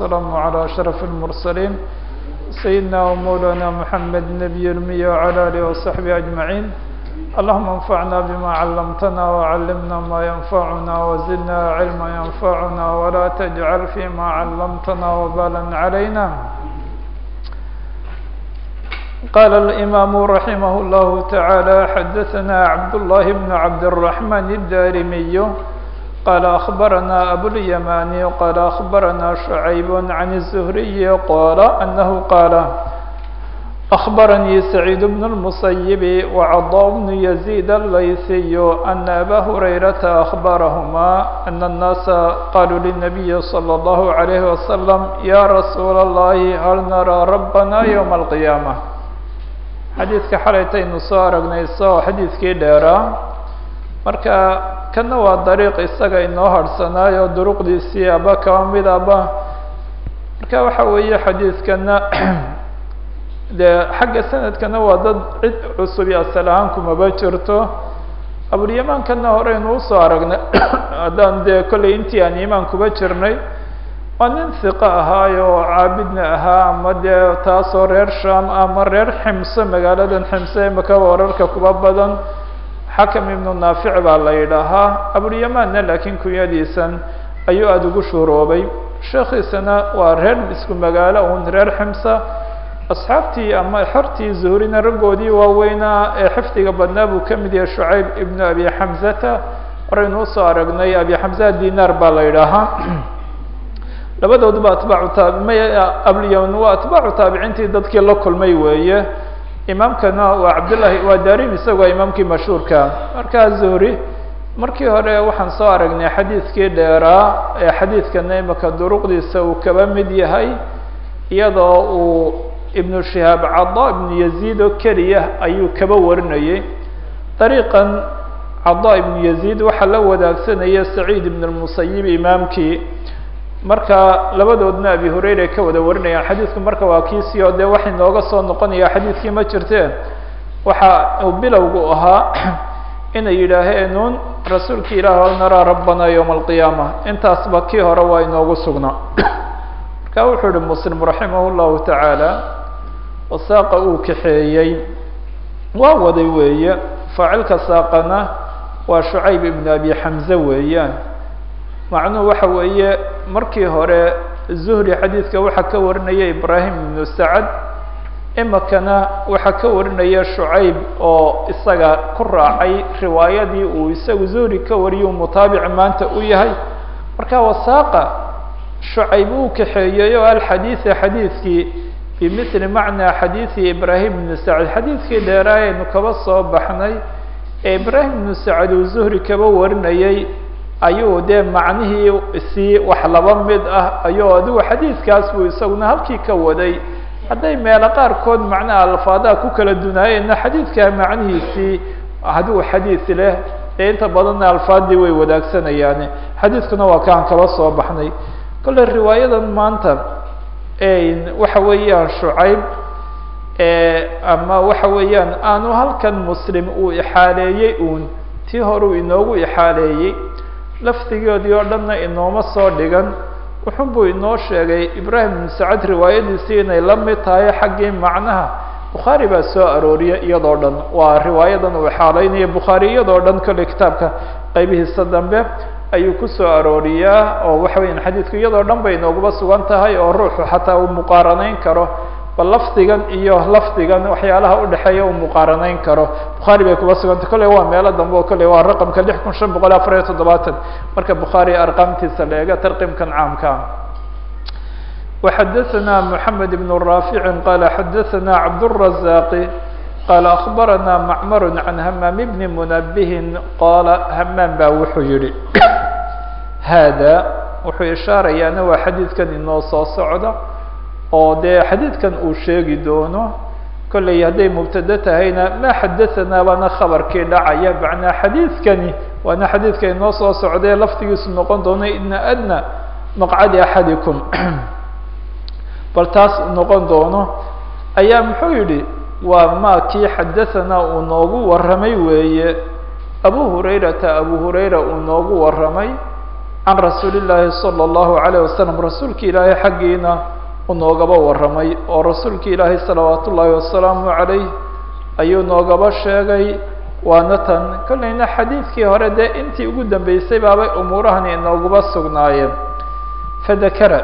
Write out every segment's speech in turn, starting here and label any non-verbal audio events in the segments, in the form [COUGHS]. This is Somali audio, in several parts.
والسلام على أشرف المرسلين سيدنا ومولانا محمد النبي الأمي وعلى آله وصحبه أجمعين اللهم انفعنا بما علمتنا وعلمنا ما ينفعنا وزدنا علما ينفعنا ولا تجعل فيما علمتنا وبالا علينا قال الإمام رحمه الله تعالى حدثنا عبد الله بن عبد الرحمن الدارمي قال أخبرنا أبو اليماني قال أخبرنا شعيب عن الزهري قال أنه قال أخبرني سعيد بن المسيب وعضاء بن يزيد الليثي أن أبا هريرة أخبرهما أن الناس قالوا للنبي صلى الله عليه وسلم يا رسول الله هل نرى ربنا يوم القيامة xadiidka xalaytaynu soo aragnayso oo xadiidkii dheeraa marka kana waa dariiq isaga inoo harhsanaayo duruqdiisii aba kaba mid aba marka waxa weeye xadiidkana [CLEARS THROAT] dee xagga sanadkana waa dad cid cusubi asal ahaan kumaba jirto. Abulyamaankana horeynu u soo aragnay [CLEARS THROAT] haddaan dee kollay intii aan imaan kuba jirnay waa nin hiqo ahaayo oo caabidna ahaa ama dee taasoo reer sham ama reer ximso magaaladan ximso imaka wararka kuba badan xakam ibnu naafic baa la yidhaahaa abulyamaanna laakiin kunyadiisan ayuu aada ugu shuroobay sheekhiisana waa reer isku magaalo un reer ximsa asxaabtii ama xortii zuhrina raggoodii waaweynaa ee xifdiga badnaa buu ka mid yahay shucayb ibnu abi xamzata horeynu u soo aragnay abi xamza dinaar baa la yidhaahaa labadooduba atbaacu taa ablyaman waa atbaacu taabiciintii dadkii la kulmay weeye imaamkana waa cabdullahi waa darim isagu waa imaamkii mashhuurka. Markaa zuhri markii hore waxaan soo aragnay xadiidkii dheeraa ee xadiidkana imaka duruqdiisa uu kaba mid yahay iyadoo uu ibnu shihaab cada ibnu yaziid oo keliya ayuu kaba warinayay. Dariiqan cada ibnu yaziid waxaa la wadaagsanaya saciid ibn lmusayib imaamkii marka labadoodna abi hurayra ka wada warinayaan. Xadiidku marka waa kiisii oo dee wax inooga soo noqonaya xadiidkii ma jirte. Waxa uu bilowgu ahaa [CLEARS THROAT] inay yidhaaheenun rasuulki ilaah naraa rabbana yowma alqiyaama intaasba kii hore waa inoogu sugnaa [CLEARS THROAT] marka wuxuu ihi muslim raximah llahu tacaala wasaaqa uu kaxeeyey. Waa waday weeye. Faacilka saaqana waa shucayb ibn abi xamze weeyaan macnuhu waxa weeye markii hore zuhri xadiidka waxaa ka warinaya ibraahim ibnu sacad imikana waxaa ka warinaya shucayb oo isaga ku raacay riwaayadii uu isagu zuhri ka wariyay uu mutaabic maanta u yahay. Marka wasaaqa shucayb uu kaxeeyey oo alxadiida xadiidkii bimithli macnaa xadiidi ibraahim ibnu sacad. Xadiidkii dheeraa aynu kaba soo baxnay ee ibraahim ibnu sacad uu zuhri kaba warinayay ayuu dee macnihii sii wax laba mid ah ayuu adigu xadiidkaas buu isaguna halkii ka waday. Hadday meelo qaarkood macnaha alfaadaha ku kala dunaayeenna xadiidkaa macnihiisii adigu xadiid leh ee inta badanna alfaadii way wadaagsanayaan. Xadiidkuna waa kaan kaba soo baxnay. Kolley riwaayadan maanta waxa weeyaan shucayb ama waxa weeyaan aanu halkan muslim uu ixaaleeyey uun tii hore inoogu ixaaleeyey lafdigoodii oo dhanna inooma soo dhigan. Wuxun buu inoo sheegay ibraahim ibnu sacad riwaayadiisii inay la mid tahay xaggii macnaha. Bukhaari baa soo arooriya iyadoo dhan. Waa riwaayadan uu xaaleynaya bukhaari iyadoo dhan kolley kitaabka. Qaybihiisa dambe ayuu ku soo arooriyaa oo waxa weyan xadiidku iyadoo dhan bay inooguba sugan tahay oo ruuxu xataa uu muqaaranayn karo bal lafdigan iyo lafdigan waxyaalaha udhexeeya uu muqaaranayn karo bukhaari bay kuba sugantay kolley waa meelo dambe oo kolley waa raqamka lix kun shan boqol afar iyo toddobaatan marka bukhaari arqaamtiisa la eega tarqiimkan caamka وxadaثna mحamed بن raafici qala xadaثna cabdالرaزاqi qala أخbarana macmar can hamaam bni munabihin qala hamaam baa wuxuu yihi hada [COUGHS] wuxuu ishaarayaana waa xadiidkan inoo soo socda oo dee xadiidkan uu sheegi doono kolley hadday mubtado tahayna maa xadaanaa baana khabarkii dhacaya. Macnaa xadiidkani waana xadiidka inoo soo socdee laftigiisu noqon doono ina adna maqcadi axadikum. [CLEARS THROAT] Bal taas noqon doono. Ayaa muxuu yidhi waa maa kii xadaanaa uu noogu warramay weeye. Abu hurayrata abu hurayra uu noogu warramay can rasuuli llaahi sala allahu alayh wasalam rasuulki ilaahay xaggiina u noogaba warramay oo rasuulka ilaahay salawaat ullaahi wasalaamu calayh ayuu noogaba sheegay. Waana tan kollayna xadiidkii hore dee intii ugu dambeysay baabay umuurahani inooguba sugnaayeen. Fadakara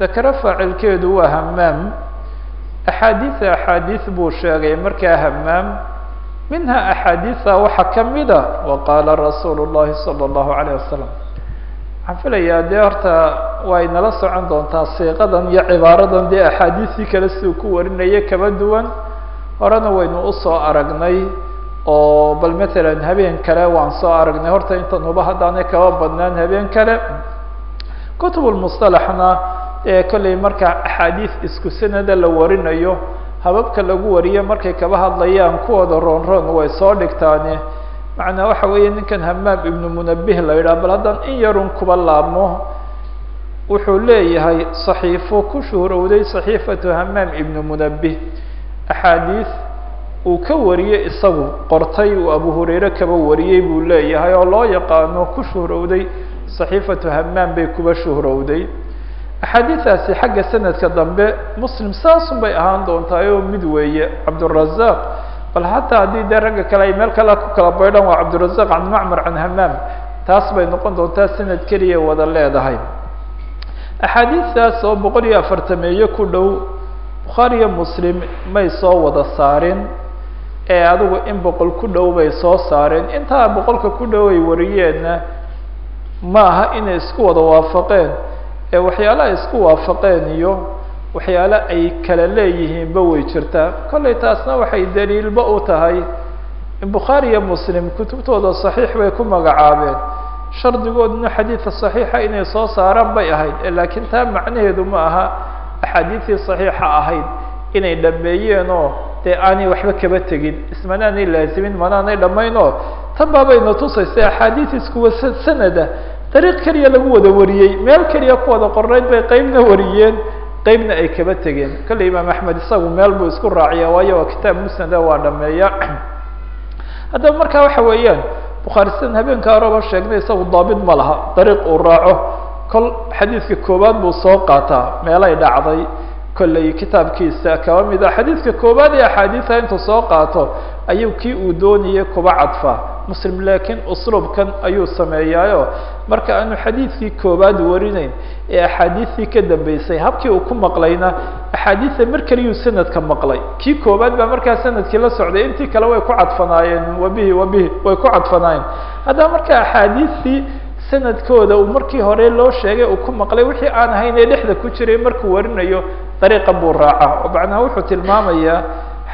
dakara faacilkeedu waa hamaam axaadiida axaadiis buu sheegay markaa hamaam minha axaadiisa waxaa kamida waqaala rasuulu llahi salى اllahu alayh wasalam waxaan filayaa dee horta way nala socon doontaa siiqadan iyo cibaaradan dee axaadiistii kale siduu ku warinaya kaba duwan. Horena waynu u soo aragnay oo bal matalan habeen kale waan soo aragnay. Horta intan huba haddaanay kaba badnaan habeen kale. Kutub lmusطalaxna ee kollay marka axaadiis isku sanada la warinayo hababka lagu wariyo markay kaba hadlayaan kuwooda roon roon way soo dhigtaane macnaa waxa weeye ninkan hamaam ibnu munabih la yidhaha bal haddaan in yarun kuba laabmo wuxuu leeyahay saxiifo ku shuhurowday saxiifatu hamaam ibnu munabih axaadiis uu ka wariyey isagu qortay uu abu hurayre kaba wariyey buu leeyahay oo loo yaqaano ku shuhurowday saxiifatu hamaam bay kuba shuhurowday axaadiidaasi xagga sanadka dambe muslim saasun bay ahaan doontaay oo mid weeye cabdurazaaq bal hataa haddii dee ragga kale ay meel kale ku kala baydhaan waa cabdurazaq can macmar can hamaam taas bay noqon doontaa sanad keliya wada leedahay. Axaadiistaas oo boqol iyo afartameeye ku dhow bukhaariyo muslim may soo wada saarin ee adigu in boqol ku dhow bay soo saareen intaa boqolka ku dhow ay wariyeenna ma aha inay isku wada waafaqeen. Ee waxyaala ay isku waafaqeen iyo waxyaale ay kala leeyihiinba way jirtaa kollay taasna waxay daliilba u tahay. Bukhaari iyo muslim kutubtooda saxiix bay ku magacaabeen. Shardigooduna xadiidka saxiixa inay soo saaraan bay ahayd laakiin taa macnaheedu ma aha axaadiidtii saxiixa ahayd inay dhameeyeen oo dee aanay waxba kaba tegin. Ismanaanay laazimin manaanay dhamayn oo tan baabayna tusaysa axaadiid iskuwa sanada dariiq keliya lagu wada wariyey meel keliya ku wada qornayd bay qeybna wariyeen qeybna ay kaba tegeen. Kolley imaam axmed isagu meel buu isku raaciya waayo waa kitaab musnada waa dhameeya. [CLEARS THROAT] Haddaba markaa waxa weeyaan bukhaari sidan habeenka horeba sheegnay isagu daabit ma laha dariiq uu raaco. Kol xadiidka koowaad buu soo qaataa meelay dhacday. Kolley kitaabkiisa kaba mid a xadiidka koowaad ee axaadiisa intuu soo qaato ayuu kii uu doonayay kuba cadfa muslim laakiin usluubkan ayuu sameeyaayo. Marka aanu xadiidkii koowaad warinayn ee axaadiistii ka dambeysay habkii uu ku maqlayna axaadiisa mar keliyuu sanadka maqlay. Kii koowaad baa markaa sannadkii la socday intii kale way ku cadfanaayeen wabihi wabihi way ku cadfanaayeen. Haddaba marka axaadiistii sanadkooda uu markii hore loo sheegay uu ku maqlay wixii aan ahayn ee dhexda ku jiray markuu warinayo dariiqa buu raaca oo macnaha wuxuu tilmaamayaa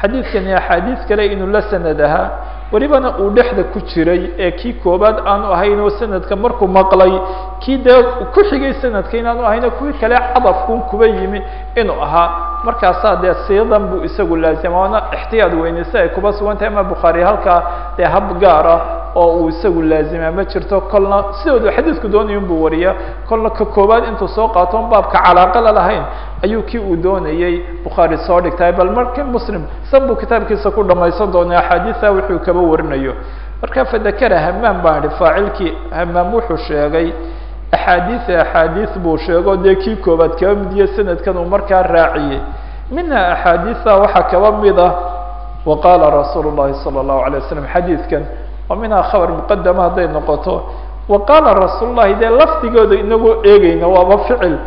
xadiidkani axaadiis kale inuu la sanad ahaa welibana uu dhexda ku jiray ee kii koobaad aanu ahayn oo sanadka markuu maqlay kii dee ku xigay sanadka inaanu ahayn kuwii kale cadafkun kuba yimi inuu ahaa. Markaasaa dee siidan buu isagu laazima waana ixtiyaad weyne si ay kuba sugan tahay ama bukhaari halkaa dee hab gaara oo uu isagu laazima ma jirto kolna sidoodu xadiidku doonaya buu wariya kolna ka koobaad intuu soo qaato baabka calaaqa la lahayn ayuu kii uu doonayey bukhaari soo dhigtay. Bal markii muslim san buu kitaabkiisa ku dhamaysan doona axaadiisa wuxuu kaba warinayo. Marka fadakara hamaam baan idhi faacilkii hamaam wuxuu sheegay axaadiisa axaadiis buu sheego dee kii koobaad kaba midiya sanadkan uu markaa raaciyey minha axaadiisa waxaa kaba mid ah wa qaala rasuulu llahi sala allahu alay wasalam xadiidkan wa minhaa khabar muqadama hadday noqoto wa qaala rasuul llahi dee lafdigooda inagoo eegeyna waaba ficil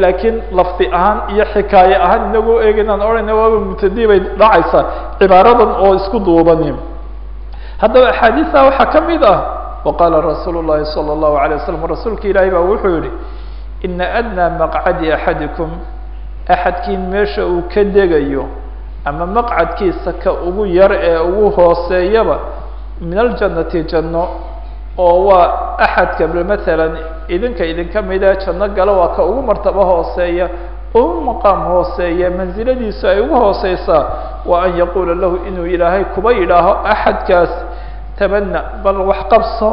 laakiin lafdi ahaan iyo xikaaye ahaan inagoo eegeynaan odhayna waaba mubtadi bay dhacaysaa cibaaradan oo isku duubani haddaba axaadiisa waxaa ka mid ah waqaala rasuulu llahi salى اllahu alay wasalam rasuulka ilaahi baa wuxuu yihi ina adnaa maqcadi axadikum axadkiin meesha uu ka degayo ama maqcadkiisa ka ugu yar ee ugu hooseeyaba min aljannati janno oo waa axadka matalan idinka idinka mida janno gala waa ka ugu martabo hooseeya ugu maqaam hooseeya mansiladiisu ay ugu hooseysaa wa an yaquula lahu inuu ilaahay kuba yidhaaho axadkaas tamana bal wax qabso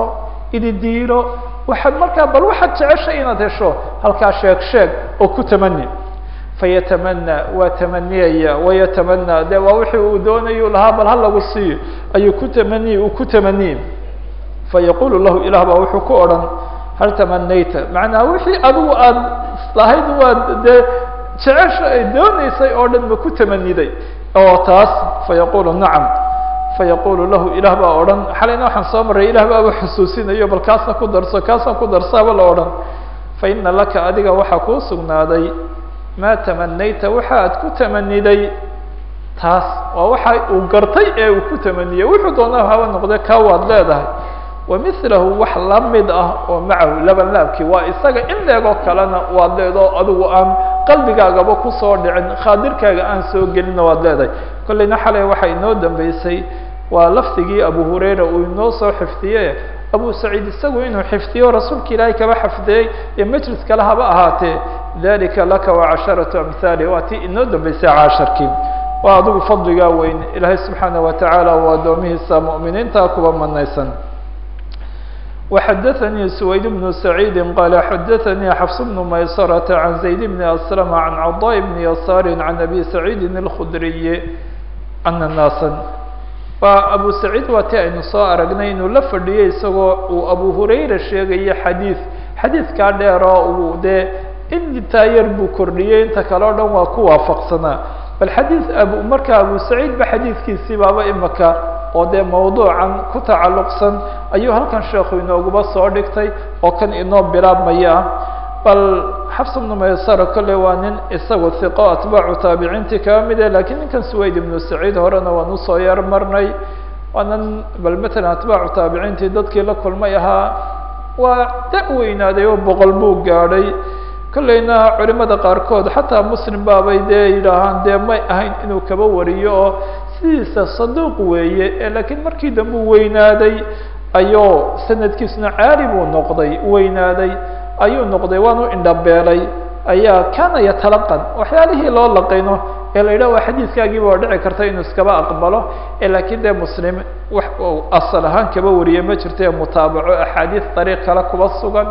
ididiilo waxaad markaa bal waxaad jeceshay inaad hesho halkaa sheeg sheeg oo ku tamani fayatamana waa tamaniyaya wayatamana de waa wixii uu doonayu lahaa bal ha lagu siiyo ayuu ku tamaniy uu ku tamaniye fayaqulu lahu ilah baa wuxuu ku odhan hal tamanayta macnaa wixii adigu aada lahayd waad dee jecesha ay dooneysay oo dhan ma ku tamaniday oo taas fayaqulu nacam fayaqulu lahu ilaah baa odhan xalayna waxaan soo maray ilah baaba xusuusinayo bal kaasna ku darso kaasna ku darsaaba la odhan fa ina laka adiga waxaa kuu sugnaaday maa tamanayta waxa aad ku tamaniday taas waa waxa uu gartay ee uu ku tamaniyey wuxuu doonaa haba noqde ka waad leedahay wa milahu wax la mid ah oo macahu laban laabkii waa isaga in leegoo kalena waad leedao adigu aan qalbigaagaba ku soo dhicin khaadirkaaga aan soo gelina waad leedahay kolleyna xalay waxaa inoo dambeysay waa lafdigii abu hurayra uu inoo soo xifdiye abu saciid isagu inuu xifdiyo rasuulka ilaahay kaba xafdiyey iyo majlis kale haba ahaatee dalika laka wacasharatu amhaali waa tii inoo dambeysay caasharkii waa adigu fadligaa weyn ilaahay subxaana watacaala uu addoomihiisa mu'miniinta kuba manaysan وxdثnي سويد بن سعيد qال xdثnي xفص بن مyسرة عن زيد بن أسلم عن عضاء بن يسار عن أبي سعيد الخdري أن ناasا waa abu saciid waa ti aynu soo aragnay inuu la fadhiyey isagoo uu abu hurayra sheegayo xadiid xadiidkaa dheer oo uu dee intaa yar buu kordhiyey inta kale o dhan waa ku waafaqsanaa bal xadiid abu markaa abu saciid ba xadiidkiisii baaba imaka oo dee mawduucan ku tacalluqsan ayuu halkan sheekhu inooguba soo dhigtay oo kan inoo bilaabmaya. Ah bal xafs bnu maysara kolley waa nin isagu hiqo atbaacu taabiciintii kaba mid e lakiin ninkan suwayd ibnu saciid horena waan u soo yar marnay waanan bal matalan atbaacu taabiciintii dadkii la kulmay ahaa waa da weynaaday oo boqol buu gaadhay. Kolleyna culimada qaarkood xataa muslim baabay dee yidhaahaan dee may ahayn inuu kaba wariyo oo sidiisa saduuq weeye ee laakiin markii dambe weynaaday ayuu sanadkiisuna caali buu noqday weynaaday ayuu noqday waanu indhabeelay. Ayaa kana yatalaqan waxyaalihii loo laqino ee la yidhah waa xadiiskaagiiba waa dhici karta inuu iskaba aqbalo. Ee laakiin dee muslim wax asal ahaan kaba wariye ma jirto ee mutaabaco axaadiis dariiq kale kuba sugan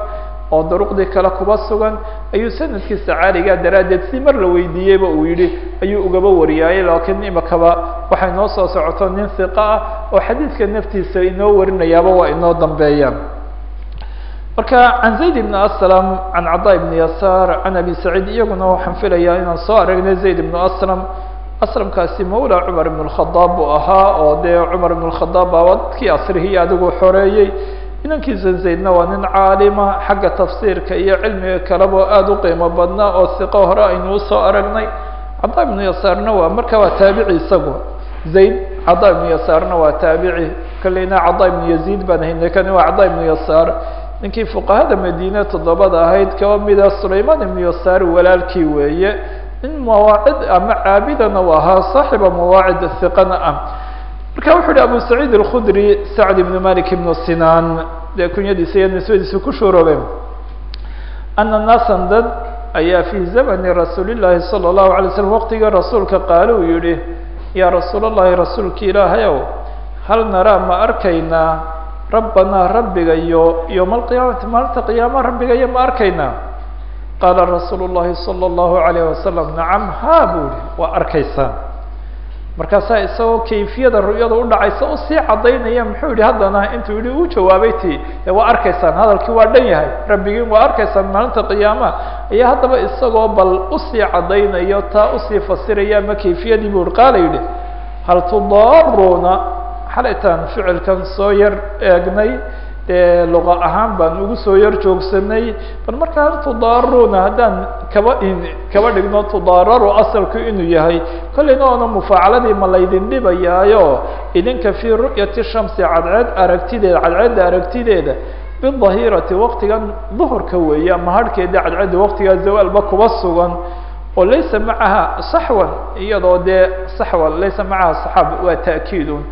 oo duruqdii kale kuba sugan ayuu sanadkiisa caaligaa daraaddeed si mar la weydiiyeyba uu yihi ayuu ugaba wariyaaye. Laakiin imakaba waxay noo soo socoto nin hiqa ah oo xadiidka naftiisa inoo warinayaaba waa inoo dambeeyaan marka can zayd ibn aslam can cada ibn yasaar can abi saciid iyaguna waxaan filayaa inaan soo aragnay zayd ibnu aslam. Aslamkaasi mawla cumar ibn اkhadaab buu ahaa oo dee cumar ibn اkhadaab baa dadkii asrihii adigu xoreeyey. Inankiisa zaydna waa nin caalima xagga tafsiirka iyo cilmiga kaleba aada u qiimo badnaa oo hiqo hore aynu u soo aragnay. Cada ibnu yasaarna waa marka waa taabici isagu. Zayd cada ibnu yasaarna waa taabici. Kolleyna cada ibnu yaziid baan haynay kani waa cada ibnu yasaar ninkii fuqahada madiine toddobada ahayd kaba mida sulayman ibnu yasaar walaalkii weeye. Nin mawaacid ama caabidana u ahaa saaxiba mawaacid hiqana ah. Marka wuxu uhi abu saciid alkhudri sacd ibnu malik ibnu sinaan dee kunyadiisa iyo nisbadiisa ku shuroobeen ana naasan dad ayaa fii zamani rasuuli llaahi sala allahu alay slam waqtiga rasuulka qaale uu yihi yaa rasuul allahi rasuulki ilaahayow hal naraa ma arkaynaa rabbanaa rabbigayo yowma alqiyaamati maalinta qiyaama rabbigayo ma arkaynaa qaala rasuulu llahi sala allahu alayh wasalam nacam ha buu ihi waa arkaysaan markaasaa isagoo kayfiyada ru'yada udhacaysa u sii cadaynaya muxuu yihi haddana intuu yihi u jawaabay ti waa arkaysaan hadalkii waa dhan yahay rabbigiin waa arkaysaan maalinta qiyaama. Ayaa haddaba isagoo bal u sii cadaynayo taa u sii fasiraya ama kayfiyadii? buu qaala yidhi hal tudaaruuna xalaytaan ficilkan soo yar eegnay dee luqa ahaan baan ugu soo yar joogsanay. Bal marka hal tudaaruuna haddaan kaba kaba dhigno tudaararu asalku inuu yahay kolleyna oona mufaacaladii ma laydin dhibayaayo? Idinka fii ru'yati shamsi cadceed aragtideeda cadceedda aragtideeda bidahirati waqtigan duhurka weeye ama harhkeeda cadceedda waqtigaa zawaalba kuba sugan. Oo laysa macaha saxwan iyadoo dee saxwan laysa macaha saxaab waa ta'kiidun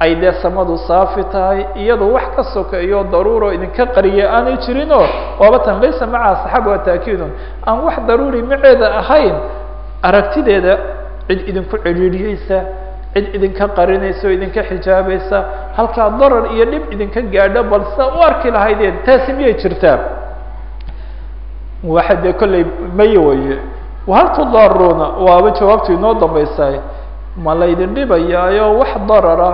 ay dee samadu saafi tahay iyadoo wax ka sokeeyo daruuro idinka qariya aanay jirinoo waabatan laysa macaha saxaab waa ta'kiidun aan wax daruuri maceeda ahayn aragtideeda cid idinku cidhiidhiyeysa cid idinka qarinaysa oo idinka xijaabaysa halkaa darar iyo dhib idinka gaadho bal u arki lahaydeen taasi miyay jirtaa? Waxa dee kolley may waye hal tudaaruuna waaba jawaabtu inoo dambaysaay ma laydin dhibayaayo wax darara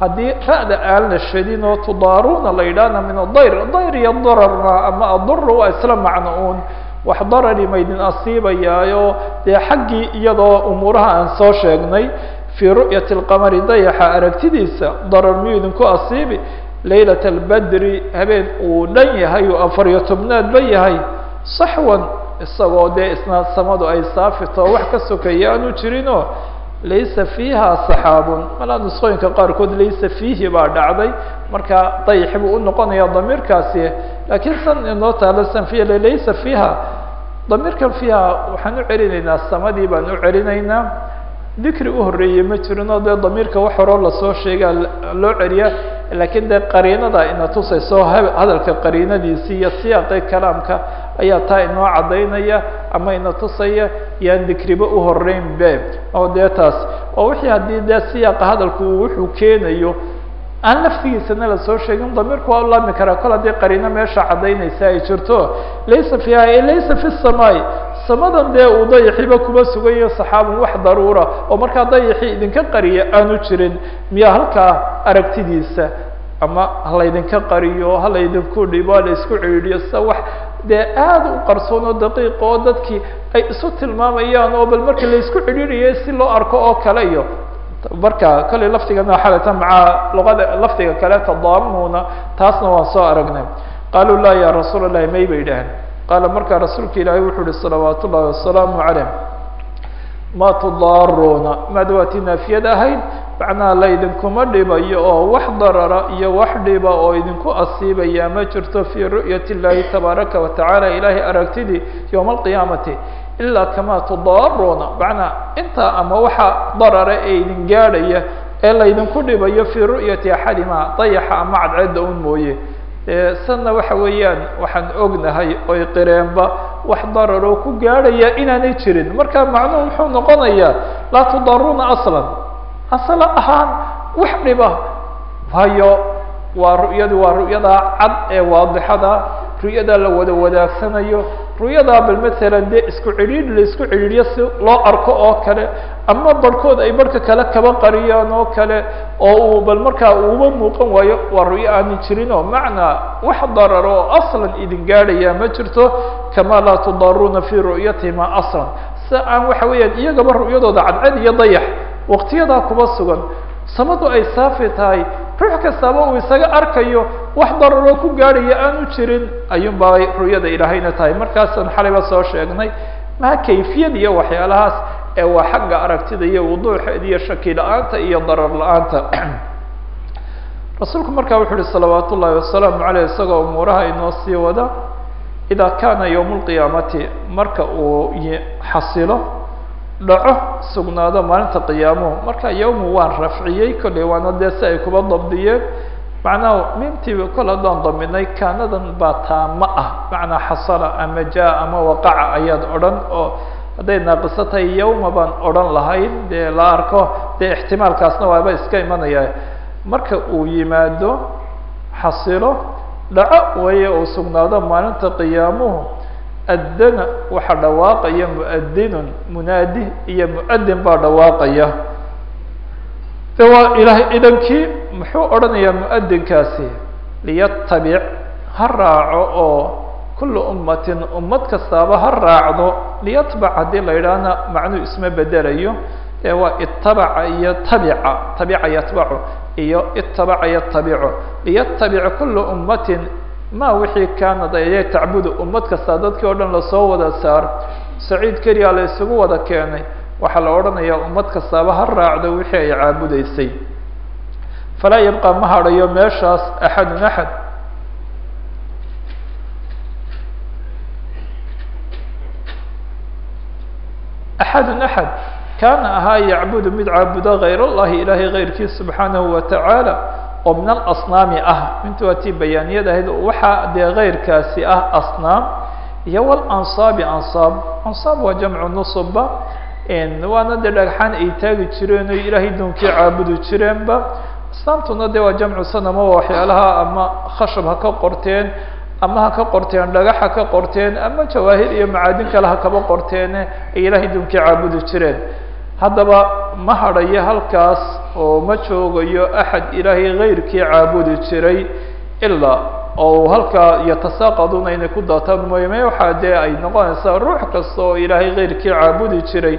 haddii ra'da aan la shadin oo tudaaruuna la yidhaahna min adayr dayr iyo dararna ama aduru waa isla macno uun wax darari maydin asiibayaayo. Dee xaggii iyadoo umuuraha aan soo sheegnay fii ru'yati alqamari dayaxa aragtidiisa darar miyuu idinku asiibi? Laylat albadri habeen uu dhan yahay uu afariyo tobnaadba yahay. Saxwan isagoo dee isna samadu ay saafito wax ka sokeeya aanu jirinoo laysa fiiha saxaabun. Malaa nusqooyinka qaarkood laysa fiihi baa dhacday. Marka dayaxi buu unoqonaya damiirkaasi. Laakiin san inoo taalo san fiiha laysa fiiha. Damiirkan fiiha waxaan u celinaynaa samadii baan u celinaynaa. Dikri u horeeyey ma jirin oo dee damiirka wax horoo la soo sheegaa loo celiya laakiin dee qariinada ina tusayso hadalka qariinadiisi iyo siyaaqii kalaamka ayaa taa inoo caddaynaya ama ina tusaya yaan dikriba u horeyn be. Oo dee taas oo wixii haddii dee siyaaqa hadalku wuxuu keenayo aan laftigiisana la soo sheegin damiirku waa u laami karaa kol haddii qariino meesha caddaynaysa ay jirto. Laysa fiiha laysa fi samaai. Samadan dee uu dayaxiiba kuma sugayo saxaabun wax daruura. Oo markaa dayaxii idinka qariya aanu jirin. Miyaa halkaa aragtidiisa? Ama halaydinka qariyo halaydinku dhibo halaisku ciriiriyo sida wax dee aada u qarsoon oo daqiiq oo dadkii ay isu tilmaamayaan oo bal marka la isku ciriiriya si loo arko oo kale iyo marka kollay laftigana xalata maca luqada lafdiga kale tadaamuna taasna waan soo aragnay. Qaaluu laa ya rasuul allahi may bay dhaheen qaala markaa rasuulka ilaahay wuxuu uhi salawaat ullahi wasalaamu calayh ma tudaaruuna. Maad waatii naafiyad ahayd macnaha laydinkuma dhibayo oo wax darara iyo wax dhiba oo idinku asiibaya ma jirto fii ru'yati illahi tabaaraka watacaala ilaahay aragtidii yowma alqiyaamati ilaa kamaa tudaaruuna macnaa intaa ama waxa darara ee idin gaadhaya ee laydinku dhibayo fii ru'yati axadima dayaxa ama cadceedda un mooye. Sanna waxa weeyaan waxaan ognahay oy qireenba wax dararoo ku gaadhaya inaanay jirin. Marka macnuhu muxuu noqonayaa laa tudaruuna aslan asal ahaan wax dhiba. Hayo waa ru'yadu waa ru'yadaa cad ee waadixada. Ru'yadaa la wada wadaagsanayo. Ru'yadaa bal matalan dee isku cidhiidh la isku cidhiidhyo si loo arko oo kale. Ama barhkood ay barhka kale kaba qariyaan oo kale oo uu bal markaa uuba muuqan waayo waa ru'yo aanay jirin oo macnaa wax darar oo aslan idin gaadhaya. Ma jirto kamaa laa tudaaruuna fii ru'yatihima aslan. Si aan waxa weeyaan iyagaba ru'yadooda cadcad iyo dayax waktiyadaa kuba sugan. Samadu ay saafi tahay. Ruux kastaaba uu isaga arkayo wax dararoo ku gaadhaya aanu jirin. Ayuun baa ru'yada ilaahayna tahay. Markaasaan xalayba soo sheegnay maha kayfiyad iyo waxyaalahaas ee waa xagga aragtida iyo wuduuxeed iyo shaki la'aanta iyo darar la'aanta. [CLEARS THROAT] Rasuulku markaa wuxu uhi salawaat ullaahi wasalaamu caleyh isagoo umuuraha inoo sii wada idaa kaana yowma lqiyaamati marka uu xasilo dhaco sugnaado maalinta qiyaamuhu marka yawmu waan rafciyey kollay waana dee si ay kuba dabdiyeen. Macnaha miimtiiba kol haddaan daminay kaanadan baa taama ah. Macnaa xasala ama jaa ama waqaca ayaad odhan oo hadday naaqiso tahay yawma baan odhan lahayn. Dee la arko dee ixtimaalkaasna waaba iska imanaya. Marka uu yimaado xasilo dhaco weeye uu sugnaado maalinta qiyaamuhu addana waxaa dhawaaqaya muadinun munaadi iyo muadin baa dhawaaqaya de waa ilahay idankii muxuu odhanayaa muadinkaasi liyatabic ha raaco oo kula ummatin ummad kastaaba ha raacdo liyatbac haddii la yidhaahna macnuu isma bedelayo ee waa itabaca iyo tabica tabica yatbacu iyo itabaca yatabicu liyatabic kula ummatin ma wixii kaanad ayay tacbudu ummad kastaa dadkii o dhan la soo wada saar saciid keliya la isugu wada keenay waxaa la odhanayaa ummad kastaaba ha raacdo wixii ay caabudeysay falaa yabqa ma hadhayo meeshaas axadun axad. Axadun axad. Kaana ahaa yacbudu mid caabudo hayr allahi ilaahay kayrkii subxaanahu watacaala oo min alasnaami ah. Mintu waa tii bayaaniyad ahayd waxaa dee kayrkaasi ah asnaam iyo walansaabi ansaab. Ansaab waa jamcu nusuba waana dee dhagxaan ay taagi jireen o ilaahay doonkii caabudi jireenba. Asnaamtuna de waa jamcu sanamo waxyaalaha ama khashab ha ka qorteen ama ha ka qorteen dhagax ha ka qorteen ama jawaahir iyo macaadin kale ha kaba qorteene ay ilaahay doonkii caabudi jireen. Haddaba ma hadhayo halkaas oo ma joogayo axad ilaahay kayrkii caabudi jiray ilaa oo halkaa yatasaaqaduna inay ku daataan mooye me waxaa dee ay noqonaysaa ruux kasta oo ilaahay kayrkii caabudi jiray.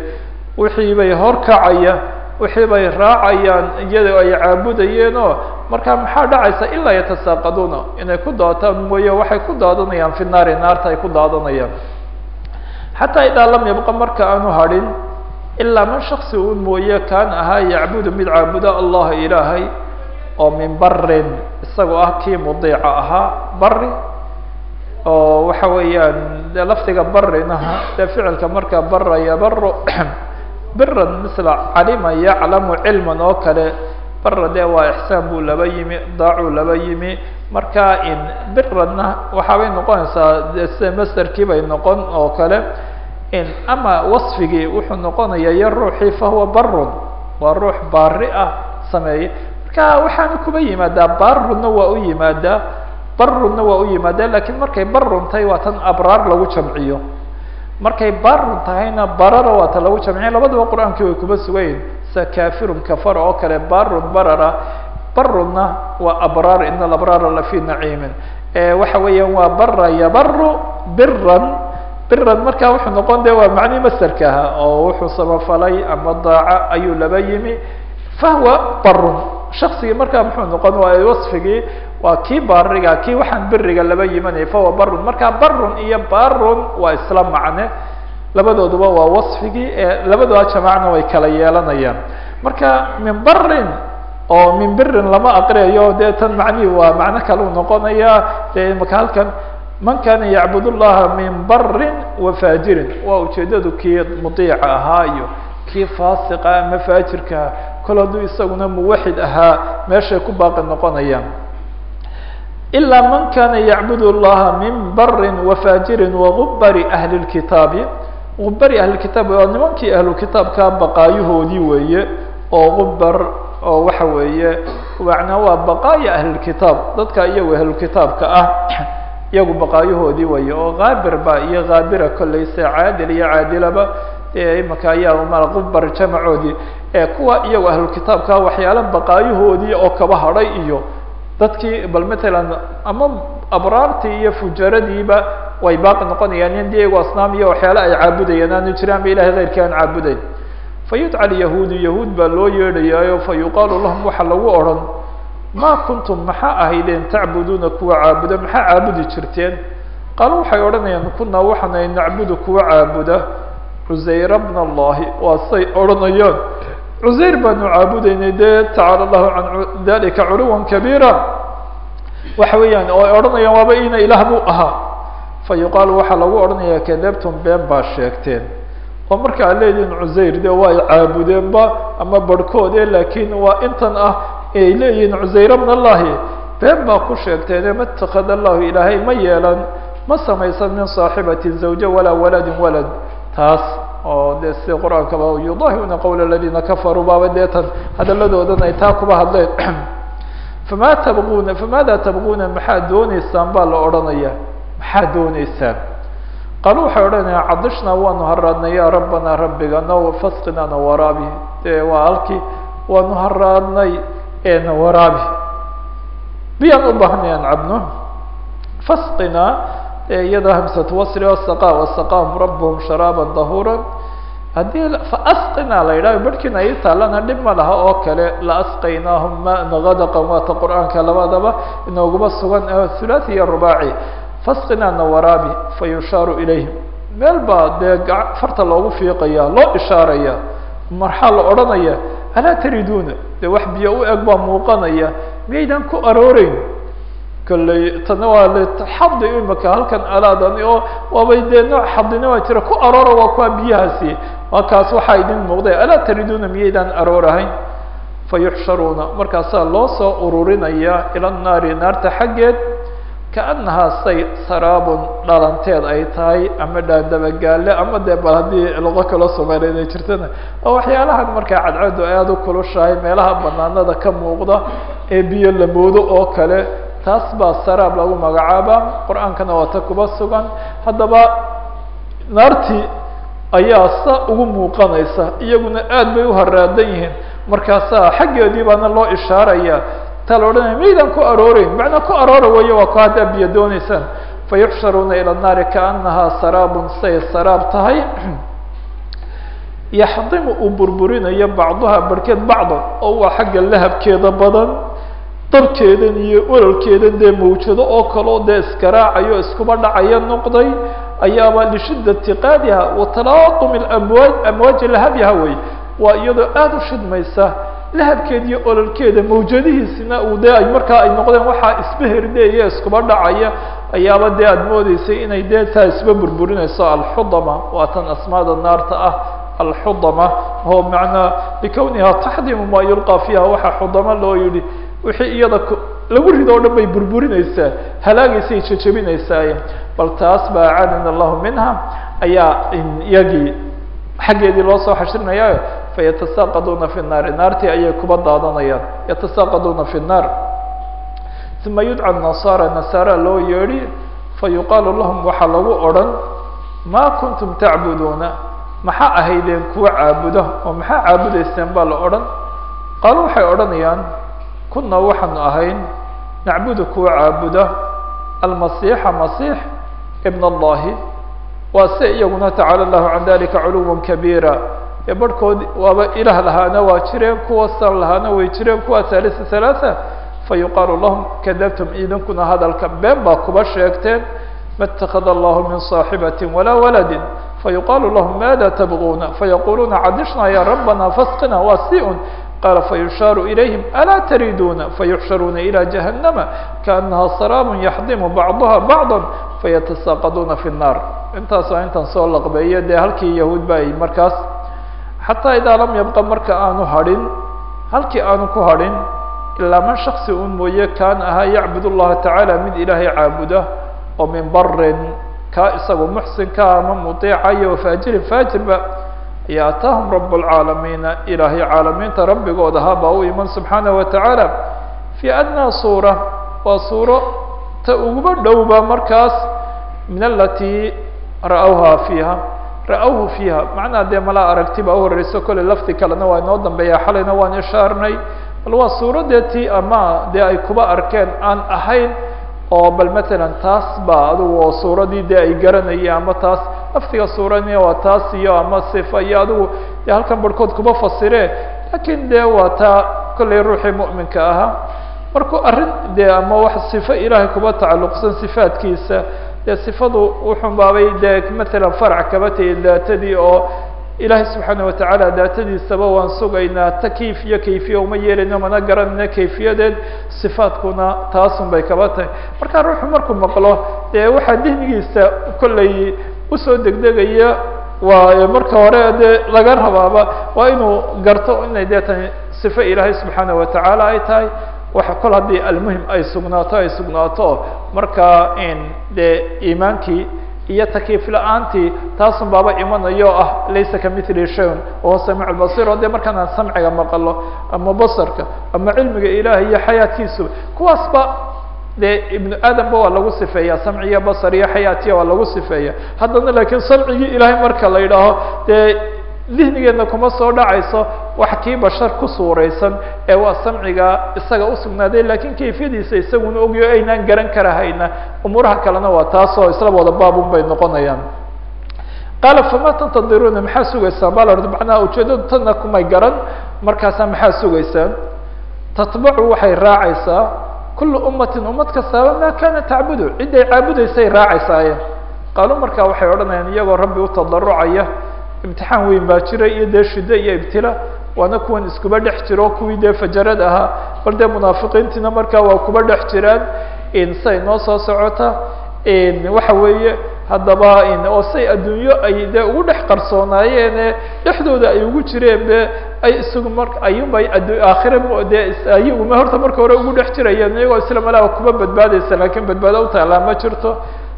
Wixii bay horkacaya wixii bay raacayaan iyadoo ay caabudayeen oo markaa maxaa dhacaysa? Ilaa yatasaaqaduna inay ku daataan mooye waxay ku daadanayaan fi naari naarta ay ku daadanayaan. Xataa idaa lam yabqa marka aanu hadhin ilaa man shaksi un mooye kaan ahaa yacbudu mid caabuda allaha ilaahay oo min barin isagoo ah kii mudiica ahaa bari oo waxa weeyaan de lafdiga barina dee ficilka marka bara yabaro biran misla calima yaclamu cilman oo kale bara dee waa ixsaan buu laba yimi daacuu laba yimi marka in biranna waxaabay noqonaysaa de sida bay noqon oo kale ama wasfigii wuxuu noqonaya yo ruuxii fahuwa barun waa ruux baari ah sameeye marka waxaana kuba yimaadaa barunna waa u yimaadaa barunna waa u yimaadaa lakiin markay barun tahay waa tan abraar lagu jamciyo. Markay barun tahayna barara waa ta lagu jamciyo. Labadaba qur'aankii way kuba sugayin sida kafirun kafara oo kale barun barara. Barunna waa abraar ina alabraara lafi naciimin. Waxa weeyaan waa bara yabaru biran biran markaa wuxuu noqon de waa macnii masterka ahaa oo wuxuu samafalay ama daaca ayuu laba yimi fahwa barun. Shaksigii markaa muxuu noqon waa wasfigii waa kii baariga kii waxaan beriga laba yimanaya fahuwa barun. Marka barun iyo barun waa isla macne. Labadooduba waa wasfigii labadooda jamacna way kala yeelanayaan. Marka min barin oo min birin lama aqriyayo dee tan macnihi waa macno kale u noqonaya de maka halkan man kana yacbud llaha min barin wa fajirin waa ujeedadu kii mudiica ahaa iyo kii faasiqa ama faajirkaa kol hadduu isaguna muwaxid ahaa meeshay ku baaqi noqonayaan. Ilaa man kana yacbud llaha min barin wafajirin wagubari ahli lkitaabi gubari ahlilkitaab waa nimankii ahlukitaabka baqaayahoodii weeye oo gubar oo waxa weeye macnaa waa baqaaya ahlilkitaab. Dadka iyagu ahlukitaabka ah iyagu baqaayahoodii weeye oo kaabirba iyo kaabira kolleyse caadil iyo caadilaba dee imaka ayaa ma gubar jamacoodii. Ee kuwa iyagu ahlukitaabka waxyaala baqaayahoodii oo kaba hadhay iyo dadkii bal matalan ama abraartii iyo fujaradiiba way baaqi noqonayaan in iyagu asnaam iyo waxyaale ay caabudayaan aanu jiraan ba ilahay keyrkii aan caabudayn. Fa yudca lyahuudu yahuud baa loo yeedhayaayo fa yuqaalu lahum waxa lagu odhan ma kuntum maxaa ahaydeen tacbuduuna kuwa caabuda? Maxaa caabudi jirteen? Qaalu waxay odhanayaan kunaa waxaanay nacbudu kuwa caabuda. Cusayra bna allahi waa say odhanayaan cusayr baanu caabudaynay dee tacaala allahu can dalika culuwan kabiira. Waxa weeyaan oo ay odhanayaan waaba ina ilaah buu ahaa. Fa yuqaalu waxaa lagu odhanaya kadabtum been baa sheegteen. Oo marka ad leedihin cusayr de waa ay caabudeenba ama barhkoode laakiin waa intan ah ay leeyihiin cusayr bna allahi been baa ku sheegteene ma itakada allahu ilaahay ma yeelan ma samaysan min saaxibatin zawja walaa waladin walad. Taas oo de sida qur'aankaba yudaahiruna qowla aladiina kafaruu baaba deetan hadaladoodan ay taa kuba hadleen. [CLEARS THROAT] Fama tabguna famaada tabguna maxaad dooneysaan baa la odhanaya. Maxaad dooneysaan qaalu waxay odhanayaan cadishnaa waanu haraadnay ya rabbana rabbiga no fasqina na waraabi de waa halkii waanu haraadnay waraabi. Biyaan u baahnayaan cabno. Fasqina iyada hamsatu wasri wasaqa wasaqahum rabbuhum sharaaban dahuura haddii faasqina la yidhaho barhkiina ay taalana dhib ma laha oo kale laasqaynaahum maan gadaqan waata qur'aanka labadaba inooguma sugan thulathi iyo rubaaci. Fasqinaana waraabi fa yushaaru ilayhim. Meel baa dee farta loogu fiiqaya loo ishaaraya marxaa la odhanaya alaa tariduna dee wax biyo u eg baa muuqanaya. Miyaydan ku arooreyn? Kolley tana waa xadi imaka halkan alaadani oo waabay dee nooc xadina waa jira ku aroora waa kuwa biyahaasi. Waa kaas waxaa idin muuqday alaa tariduna miyaydaan aroorahayn fa yuxsharuuna. Markaasaa loo soo ururinaya ila naari naarta xaggeed kaanahaa say saraabun dhalanteed ay tahay ama dhaandabagaale ama dee bal haddii luqo kaloo soomaaliyeed ay jirtana oo waxyaalahan markaa cadcadu aada u kulushahay meelaha banaanada ka muuqda ee biyo la moodo oo kale taas baa saraab lagu magacaaba. Qur'aankana waa ta kuba sugan. Haddaba naartii ayaa sa ugu muuqanaysa iyaguna aad bay u haraadan yihiin. Markaasaa xaggeedii baana loo ishaaraya taa la odhanaya maydaan ku arooreyn macnaa ku aroora weyo waa ku haddaa biyo dooneysaan fayuxsharuuna ila nnaari kaanahaa saraabun say saraab tahay. Yaxdimu uu burburinayo bacduha barhkeed bacdan oo waa xagga lahabkeeda badan dabkeedan iyo ololkeedan dee mawjado oo kaleo dee iskaraacayo iskuba dhacaya noqday ayaaba lishiddati qaadiha wa talaaqumi amwaaj amwaaji lahabyaha wey waa iyadoo aada u shidmaysa lahabkeeda iyo ololkeeda mawjadihiisina uu dee ay markaa ay noqdeen waxaa isba herdeeye iskuba dhacaya ayaaba dee aada moodeysay inay dee taa isba burburinayso alxudama. Waa tan asmaada naarta ah alxudama oo macnaa likowniha taxdimu maa yulqaa fiiha. Waxaa xudama loo yihi wixii iyada lagu rido o dhan bay burburinaysaa halaagaysay jejebinaysaa bal taas baa acaadana allahu minha ayaa iyagii xaggeedii loo soo xashirinaya fayatasaaqaduuna fi nnaari naartii ayay kuba daadanayaan yatasaaqaduuna fi nnaar uma yudca nasaara nasaara loo yeedhi fayuqaalu lahum waxaa lagu odhan maa kuntum tacbuduuna maxaa ahaydeen kuwa caabuda oo maxaa caabudayseen baa la odhan qaalu waxay odhanayaan kunaa waxaanu ahayn nacbudu kuwa caabuda almasiixa masiix ibn allahi waa se iyaguna tacala allahu can dalika culuwa kabiira ee barhkood waaba ilaah lahaana waa jireen kuwa san lahaana way jireen kuwa halisa halaatha fayuqaalu lahum kadabtum idinkuna hadalka been baa kuba sheegteen ma اtakada allahu min صaaxibati walaa waladin fayuqaalu lahum maada tabغuna fayaquluuna cadishnaa ya rabana fasqina waa si-un qaala fayushaaru ilayhim alaa tariduuna fayuxsharuuna ilى jahannama kaanaha saraabu yaxdimu bacduha bacضa fayatasaaqaduuna fi الnaar intaas waa intaan soo laqbeeyo dee halkii yahuud ba ay markaas xataa idaa lam yabqa marka aanu hadhin halkii aanu ku hadhin ilaa man shaksi un mooye kaan ahaa yacbud اllaha tacaala mid ilaahay caabuda oo min barin kaa isagu muxsinka ama muطiicayo faajirin faajirba ayaa ataahum rab اlcaalamiina ilaahay caalamiinta rabbigood ahaa baa u iman subxaanaه wa tacaala fii adnaa suura waa suuro ta uguba dhowba markaas min alatii ra-awha fiiha ra'awhu fiiha. Macnaha dee malaa aragti baa uhoreyso kolley lafti kalena waa inoo dambeeya xalayna waan ishaarnay bal waa suuradee ti ama dee ay kuba arkeen aan ahayn oo bal matalan taas ba adigu oo suuradii dee ay garanayeen ama taas laftiga suurani waa taas iyo ama sifa iyo adigu dee halkan barhkood kuba fasiree laakiin dee waa taa kolley ruuxii mu'minka ahaa. Markuu arrin dee ama wax sifo ilaahay kuba tacalluqsan sifaadkiisa dee sifadu wuxun baabay dee matalan farac kaba tahi daatadii oo ilaahay subxaana watacaala daatadiisaba waan sugaynaa takiif iyo kayfiya uma yeelayno mana garanayno kayfiyadeed sifaadkuna taasun bay kaba tahay. Marka ruuxu markuu maqlo dee waxaa dihnigiisa kolley u soo degdegaya waa marka hore dee laga rabaaba waa inuu garto inay dee sifo ilaahay subxaana watacaala ay tahay waxa kol haddii almuhim ay sugnaato ay sugnaato markaa dee iimaankii iyo takiif la'aantii taasun baaba imanayo ah laysa kamithli shayn wahuwa samiic lbasir oo dee markaan aan samciga maqalo ama basarka ama cilmiga ilahi iyo xayaatkiisuba kuwaasba dee ibnu aadamba waa lagu sifeeya samci iyo basar iyo xayaatiya waa lagu sifeeya haddana lakiin samcigii ilaahay marka la yidhaaho dee dihnigeedna kuma soo dhacayso wax kii bashar ku suuraysan ee waa samciga isaga usugnaaday laakiin kayfiyadiisa isaguna ogyo aynaan garan karahayna umuuraha kalena waa taasoo isla wada baabun bay noqonayaan qaala fama tantadiruuna maxaa sugaysaan baa la orda macnaha ujeedadu tana kumay garan markaasaa maxaa sugaysaan tatbacu waxay raacaysaa kula ummatin ummad kastaaba maa kana tacbudu ciday caabudaysay raacaysaaye qaalu markaa waxay odhanayaan iyagoo rabbi u tadarucaya imtixaan weyn baa jira iyo dee shiddo iyo ibtila. Waana kuwan iskuba dhex jiro kuwii dee fajarad ahaa. Bal dee munaafiqiintiina markaa waa kuba dhex jiraan. Say noo soo socota waxa weeye haddaba oo say adduunyo ay dee ugu dhex qarsoonaayeen dhexdooda ay ugu jireen be ay isagu mar ayunba aakhira dee ayaguma horta marka hore ugu dhex jirayeen iyagoo isla malaa kuba badbaadaysa laakiin badbaado utaalaa ma jirto.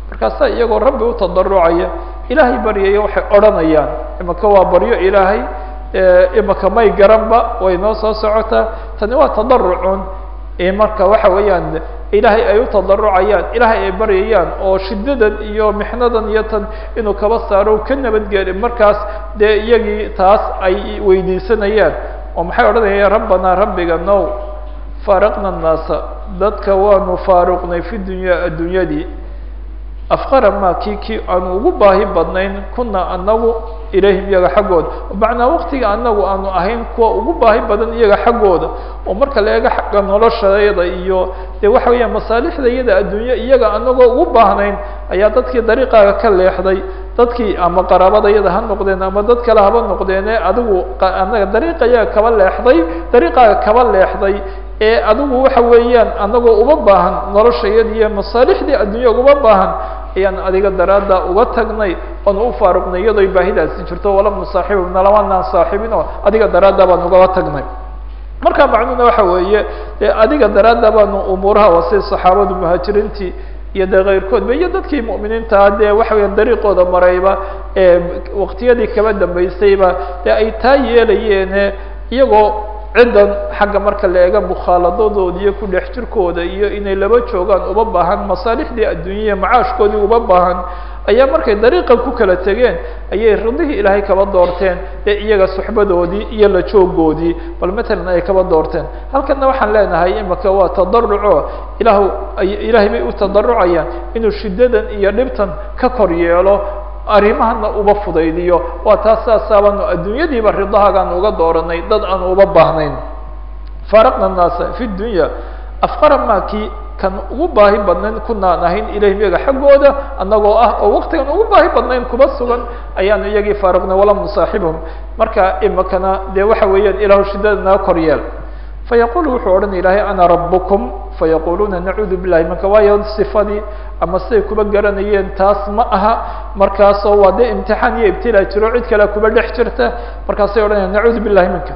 Markaasa iyagoo rabbi u tadarucaya ilaahay baryaya waxay odhanayaan. Imaka waa baryo ilaahay imaka may garanba way noo soo socotaa tani waa tadarucun marka waxa weeyaan ilaahay ay u tadarucayaan ilaahay ay baryayaan oo shidadan iyo mixnadan iyo tan inuu kaba saaro ka nabadgeli markaas dee iyagii taas ay weydiisanayaan. Oo maxay odhanaya rabbanaa rabbiga now faaraqna annaasa. Dadka waanu faaruqnay fi dunya addunyadii afqara ma kii kii aanu ugu baahi badnayn kuna anagu ilayhim iyaga xaggooda macnaa waktiga anagu aanu ahayn kuwa ugu baahi badan iyaga xaggooda oo marka la eego xagga noloshayada iyo dee waxa weeyaan masaalixda iyada adduunye iyaga anagoo ugu baahnayn ayaa dadkii dariiqaaga ka leexday dadkii ama qaraabadayada ha noqdeen ama dad kale haba noqdeene adigu anaga dariiqa iyaga kaba leexday dariiqaaga kaba leexday ee adigu waxa weeyaan anagoo uma baahan noloshayada iyo masaalixdii adduunya uguma baahan ayaan adiga daraadda uga tagnay oon u faaruqnay iyadoo baahidaasi jirto walam nusaaxibu nalamanaan saaxibin oo adiga daraadda baan ugaba tagnay. Marka macnuhuna waxa weeye dee adiga daraadda baanu umuuraha wasay saxaabadu muhaajiriintii iyo dee keyrkoodba iyo dadkii mu'miniintaa dee waxa weeyaan dariiqooda marayba ee waqtiyadii kaba dambaysayba dee ay taa yeelayeene iyagoo ciddan xagga marka la eega mukhaaladadooda iyo ku dhex jirkooda iyo inay laba joogaan uma baahan masaalixdii adduunyaya macaashkoodii uma baahan ayaa markay dariiqan ku kala tegeen ayay ridihii ilaahay kaba doorteen dee iyaga suxbadoodii iyo la joogoodii bal matalan ay kaba doorteen. Halkana waxaan leenahay imika waa tadaruco ilaahu ilaahay bay u tadarucayaan inuu shiddadan iyo dhibtan ka kor yeelo arrimahana uba fudaydiyo. Waa taas saasaabanu adduunyadiiba ridahaagaan uga dooranay dad aan uba baahnayn. Faaraqna naasa fi dunya. Afqara maakii kan ugu baahi badnayn kunaan ahayn ilayhim iyaga xaggooda anagoo ah oo waktigan ugu baahi badnayn kuba sugan ayaanu iyagii faaraqnay walam nusaaxibhum marka imikana dee waxa weeyaan ilahu shiddada naga kor yeel fayaqul wuxuu odhan ilaahay ana rabukum fayaquluuna nacuudu billahi manka waayo sifadii ama siday kuba garanayeen taas ma aha. Markaasoo waa dee imtixaan iyo ibtilaa jiro cid kale kuba dhex jirta. Markaasay odhanayaan nacuudu billahi minka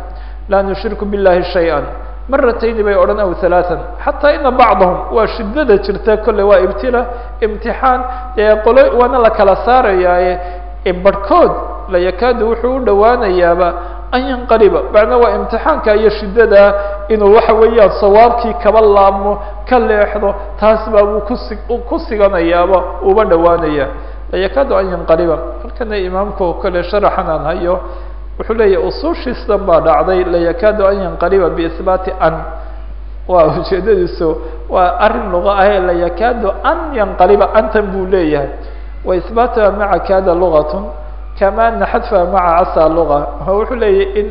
laa nushriku billahi shay-an. Maratayni bay odhan aw halaatan xataa ina bacdahum waa shiddada jirta kolley waa ibtila imtixaan. Dee qolo waana la kala saarayaaye barhkood layakaadu wuxuu u dhowaanayaaba an yanqaliba macnaa waa imtixaanka iyo shiddada inuu waxa weeyaan sawaabkii kaba laabmo ka leexdo taas baa uu kusi ku siganayaaba uba dhowaanaya. Layakaadu an yanqaliba halkana imaamku kale sharaxan aan hayo wuxuu leeyahy usuushiisdan baa dhacday. Layakaadu an yanqaliba biihbaati an. Waa ujeedadiisu waa arrin luqa ahe layakaadu an yanqaliba antan buu leeyahay. Wa ihbaatuha maca kaada lugatun kama ana xadfaha maca casa luga wuxuu leeyahy in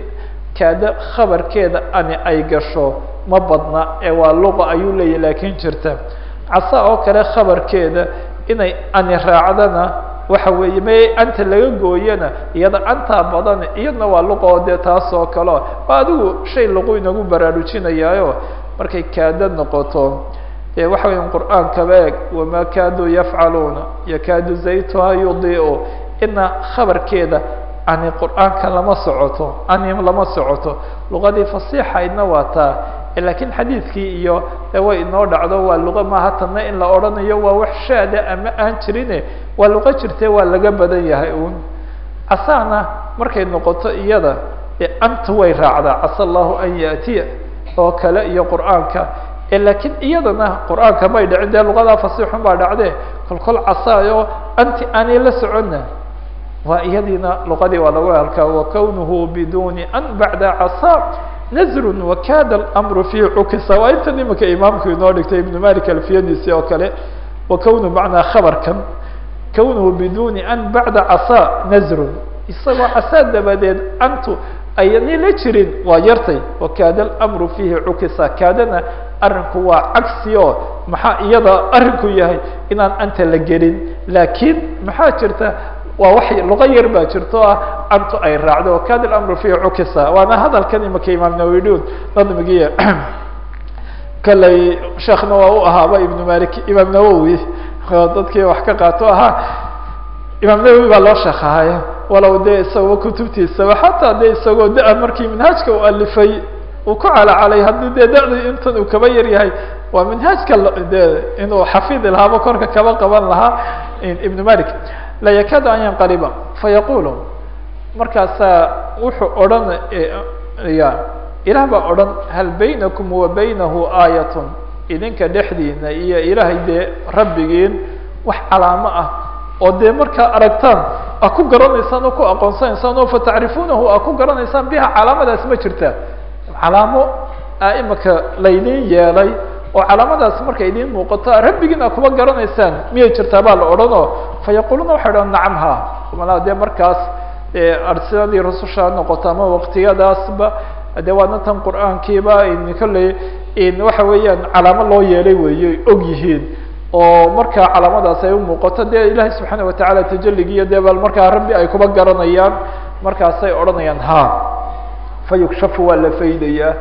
kaada khabarkeeda ani ay gasho ma badna ee waa luqa ayuu leeyahy laakin jirta casa oo kale khabarkeeda inay ani raacdana waxa weeye may anta laga gooyana iyada antaa badan iyadna waa luqa oo taas oo kaleo waa adigu shay luqu inagu baraarujinayaayo markay kaada noqoto waxa weya qur'aankaba eeg wamaa kaaduu yafcaluuna yakaadu zaytuha yudiu ina khabarkeeda ani qur'aanka lama socoto ani lama socoto luqadii fasiixaydna waa taa lakiin xadiidkii iyo de way inoo dhacdo waa luqa maaha tanna in la odhanayo waa wax shaada ama aan jirine waa luqo jirte waa laga badan yahay un casaana markay noqoto iyada anta way raacdaa casa allahu an yaatiya oo kale iyo qur'aanka lakiin iyadana qur'aanka may dhicin dee luqadaa fasiixun baa dhacde kol kol casaayo anti aanay la soconna iyadiina luqadii waa lagu halkaa wakawnuhu biduni an bacda casa nazrun wakada almru fi cukisa. Waa intan imika imaamku inoo dhigtay ibnu malik alfiyadiisi oo kale wakawnu macnaa khabarkan. Kawnuhu biduni an bacda casa nazrun. Isagoo casaa dabadeed antu ayani la jirin waa yartay. Wakada almru fihi cukisa. Kaadana arrinku waa cagsi oo maxaa iyada arrinku yahay inaan anta la gelin. Laakiin maxaa jirta waa wax luqa yar baa jirto ah antu ay raacdo. Wakada alamru fihi cukisa. Waana hadalkan imaka imaam nawidun nadmigiya [CLEARS THROAT] kaley sheekna waa u ahaaba ibnu malik imaam nawowi dadkii wax ka qaato ahaa. Imaam nawowi baa loo sheekahaya walow dee isagoo kutubtiisaba xataa dee isagoo da- markii manhaajka u alifay uu ku calacalay haddii dee da-dii intan uu kaba yar yahay waa manhaajka de inuu xafidi lahaaba korka kaba qaban lahaa ibnu malik la yakaadu an yanqaliba fayaqulu markaasaa wuxuu odhanaya ilaah baa odhan hal baynakum wa baynahu aayatun idinka dhexdiina iyo ilaahay dee rabbigiin wax calaamo ah oo dee markaa aragtaan a ku garanaysaan oo ku aqoonsanaysaan oo fatacrifunahu a ku garanaysaan biha calaamadaas ma jirta calaamo imaka laydin yeelay oo calaamadaas markay idiin muuqato rabbigiina kuma garanaysaan miyay jirtaa baa la odhanoo fa yaquluuna waxay dhahan nacam ha. Malaa dee markaas arsiladii rususha ha noqoto ama waqtiyadaasba de waana tan qur'aankiiba kolley waxa weeyaan calaamo loo yeelay weeye og yihiin oo markaa calaamadaas ay umuuqato dee ilahi subxaana watacaala tajaligiiyo dee bal markaa rabbi ay kuba garanayaan markaasay odhanayaan ha. Fa yukshafu waa la faydayaa.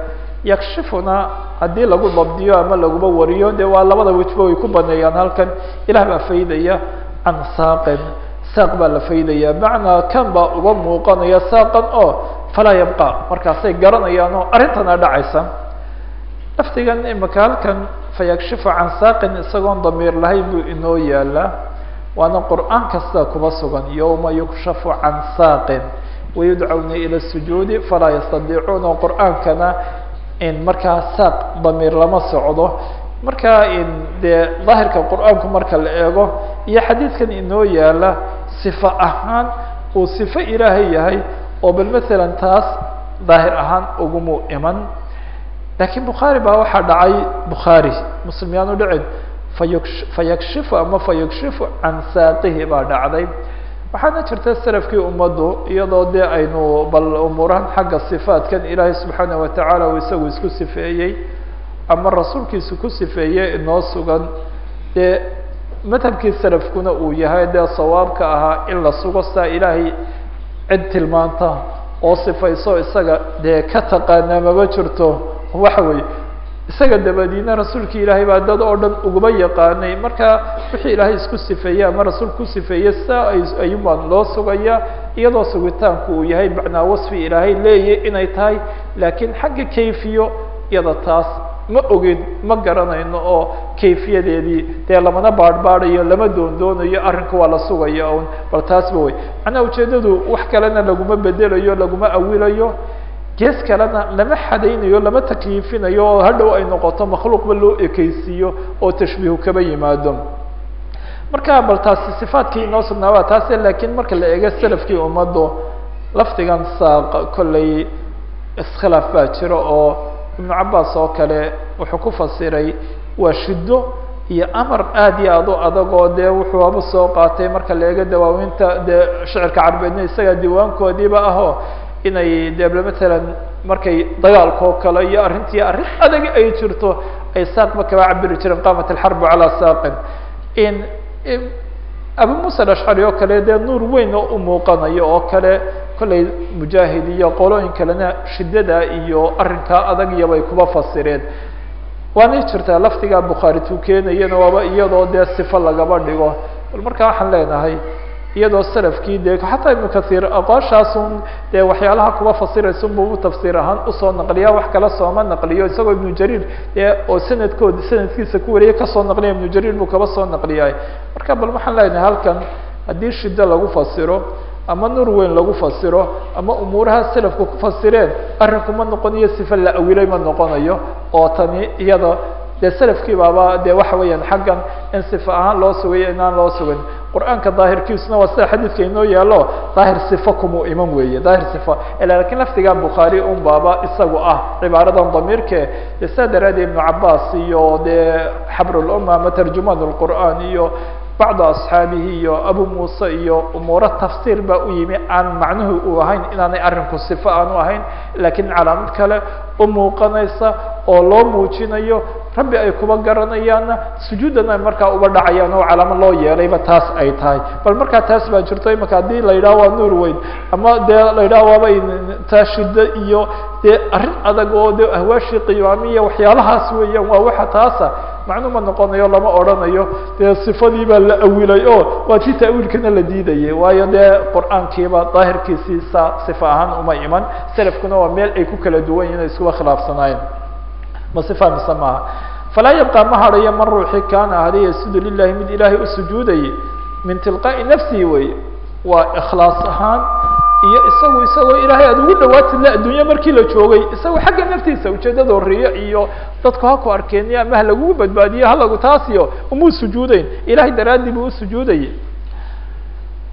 Yakshifuna haddii lagu dabdiyo ama laguba wariyo de waa labada wejba way ku baneeyaan halkan ilah baa faydaya can saaqin. Saaq baa la faydaya. Macnaa kan baa uba muuqanaya saaqan oo falaa yabqa. Markaasay garanayaan oo arrintana dhacaysa lafdigan imaka halkan fayakshifu can saaqin isagoon damiir lahayn buu inoo yaalaa waana qur'aan kasta kuba sugan. Yowma yukshafu can saaqin wayudcawna ila sujuudi falaa yastadiicuuna qur'aankana in markaa saaq damiir lama socdo marka dee daahirka qur'aanku marka la eego iyo xadiidkan inoo yaalla sifo ahaan uu sifo ilaahay yahay oo bal masalan taas daahir ahaan ugumu iman. Lakiin bukhaari baa waxaa dhacay bukhaari muslim yaanu dhicin fayuk ama fayukshifu can saaqihi baa dhacday waxaana jirta salafkii ummaddu iyadoo dee aynu bal umuurahan xagga sifaatkan ilaahay subxaana watacaala uu isagu isku sifeeyey ama rasuulkiisu ku sifeeyey inoo sugan dee madhabkii salafkuna uu yahay dee sawaabka ahaa in la sugo saa ilaahay cid tilmaanta oo sifayso isaga dee ka taqaanaa maba jirto waxa weeye isaga dabadiina rasuulki ilaahay baa dad oo dhan ugaba yaqaanay. Marka wixii ilaahay isku sifeeyey ama rasuulku ku sifeeyey saa ayuunbaan loo sugaya iyadoo sugitaanku uu yahay macnaa wasfi ilaahay leeya inay tahay. Laakiin xagga kayfiyo iyada taas ma ogin ma garanayno oo kayfiyadeedii dee lamana baadhbaadhayo lama doondoonayo arrinka waa la sugaya un bal taasba wey macnaha ujeedadu wax kalena laguma bedelayo laguma awilayo gees kalena lama xadaynayo lama takliifinayo oo hadhow ay noqoto makhluuqba loo ekeysiiyo oo tashbiihu kaba yimaado. Marka bal taasi sifaadkii inoo sugnaaba taase laakiin marka la eego salafkii ummaddu lafdigan saaq kollay iskhilaaf baa jiro oo ibnu cabaas oo kale wuxuu ku fasiray waa shiddo iyo amar aad iyo aad u adag oo dee wuxuu aba soo qaatay marka la eego dawaaweynta dee shicirka carbeedna isagaa diiwaankoodiiba ahoo inay de matalan markay dagaalka oo kale iyo arrintii arrin adag ay jirto ay saaqba kaba cabiri jireen qaamat alxarbu calaa saaqin. In abu musa alashcari oo kale dee nuur weyn oo u muuqanayo oo kale kollay mujaahid iyo qolooyin kalena shiddada iyo arrinkaa adag iyobay kuba fasireen. Waanay jirtaa lafdigaa bukhaari tuu keenayana waaba iyadoo dee sifo lagaba dhigo. Bal markaa waxaan leenahay iyadoo salafkii de xataa ibnu kahiir aqoonshaasun dee waxyaalaha kuba fasiraysa unbu tafsiir ahaan u soo naqliya wax kala sooma naqliyo. Isagoo ibnu jariir dee oo sanadkood sanadkiisa ku wariyay ka soo naqliya ibnu jariir buu kaba soo naqliyahay marka bal waxaan leenahay halkan haddii shiddo lagu fasiro ama nur weyn lagu fasiro ama umuuraha salafku ku fasireen arrinku ma noqonayo sifa la awilay ma noqonayo oo tani iyada dee salafkii baaba de waxa weeyaan xaggan in sifa ahaan loo sugayo inaan loo sugin qur'aanka daahirkiisuna waa sida xadiidka inoo yaalo daahir sifa kumu iman weeye daahir sifa. Lakin lafdiga bukhaari un baaba isagu ah cibaaradan damiirke. De saa daraaddeed ibnu cabaas iyo dee xabruluma ama tarjumaan lqur'aan iyo bacdu asxaabihi iyo abu muuse iyo umuuro tafsiir baa u yimi. Aan macnuhu uu ahayn inaanay arrinku sifo aanu ahayn lakiin calaamad kale u muuqanaysa oo loo muujinayo rabbi ay kuba garanayaanna sujuudana markaa uba dhacayaan oo calaamo loo yeelayba taas ay tahay. Bal markaa taas baa jirto imaka haddii la yidhaho waa nuur weyn ama dee la yidhaho waaba taa shiddo iyo dee arrin adag oo de ahwaashii qiyaamiya waxyaalahaas weeyaan waa waxa taasa. Macnuma noqonayo lama odhanayo. Dee sifadii baa la awilay o waa tii ta'wiilkana la diidayay waayo dee qur'aankiiba daahirkiisiisa sifa ahaan uma iman. Salafkuna waa meel ay ku kala duwan yihiin iskuba khilaafsanaayeen ma sifa mise maaha. Falaa yabqa ma hadhayo man ruuxi kaana ahday yasudu lilahi mid ilaahay u sujuudayay min tilqaa'i nafsihi wey. Waa ikhlaas ahaan iyo isagu isagoo ilaahay aada ugu dhawaatid le adduunye markii la joogay isagoo xagga naftiisa ujeedada riyo iyo dadku ha ku arkeenyo ama ha lagugu badbaadiyo halagu taasiyo umuu sujuudeyn ilahay daraadii buu usujuudayay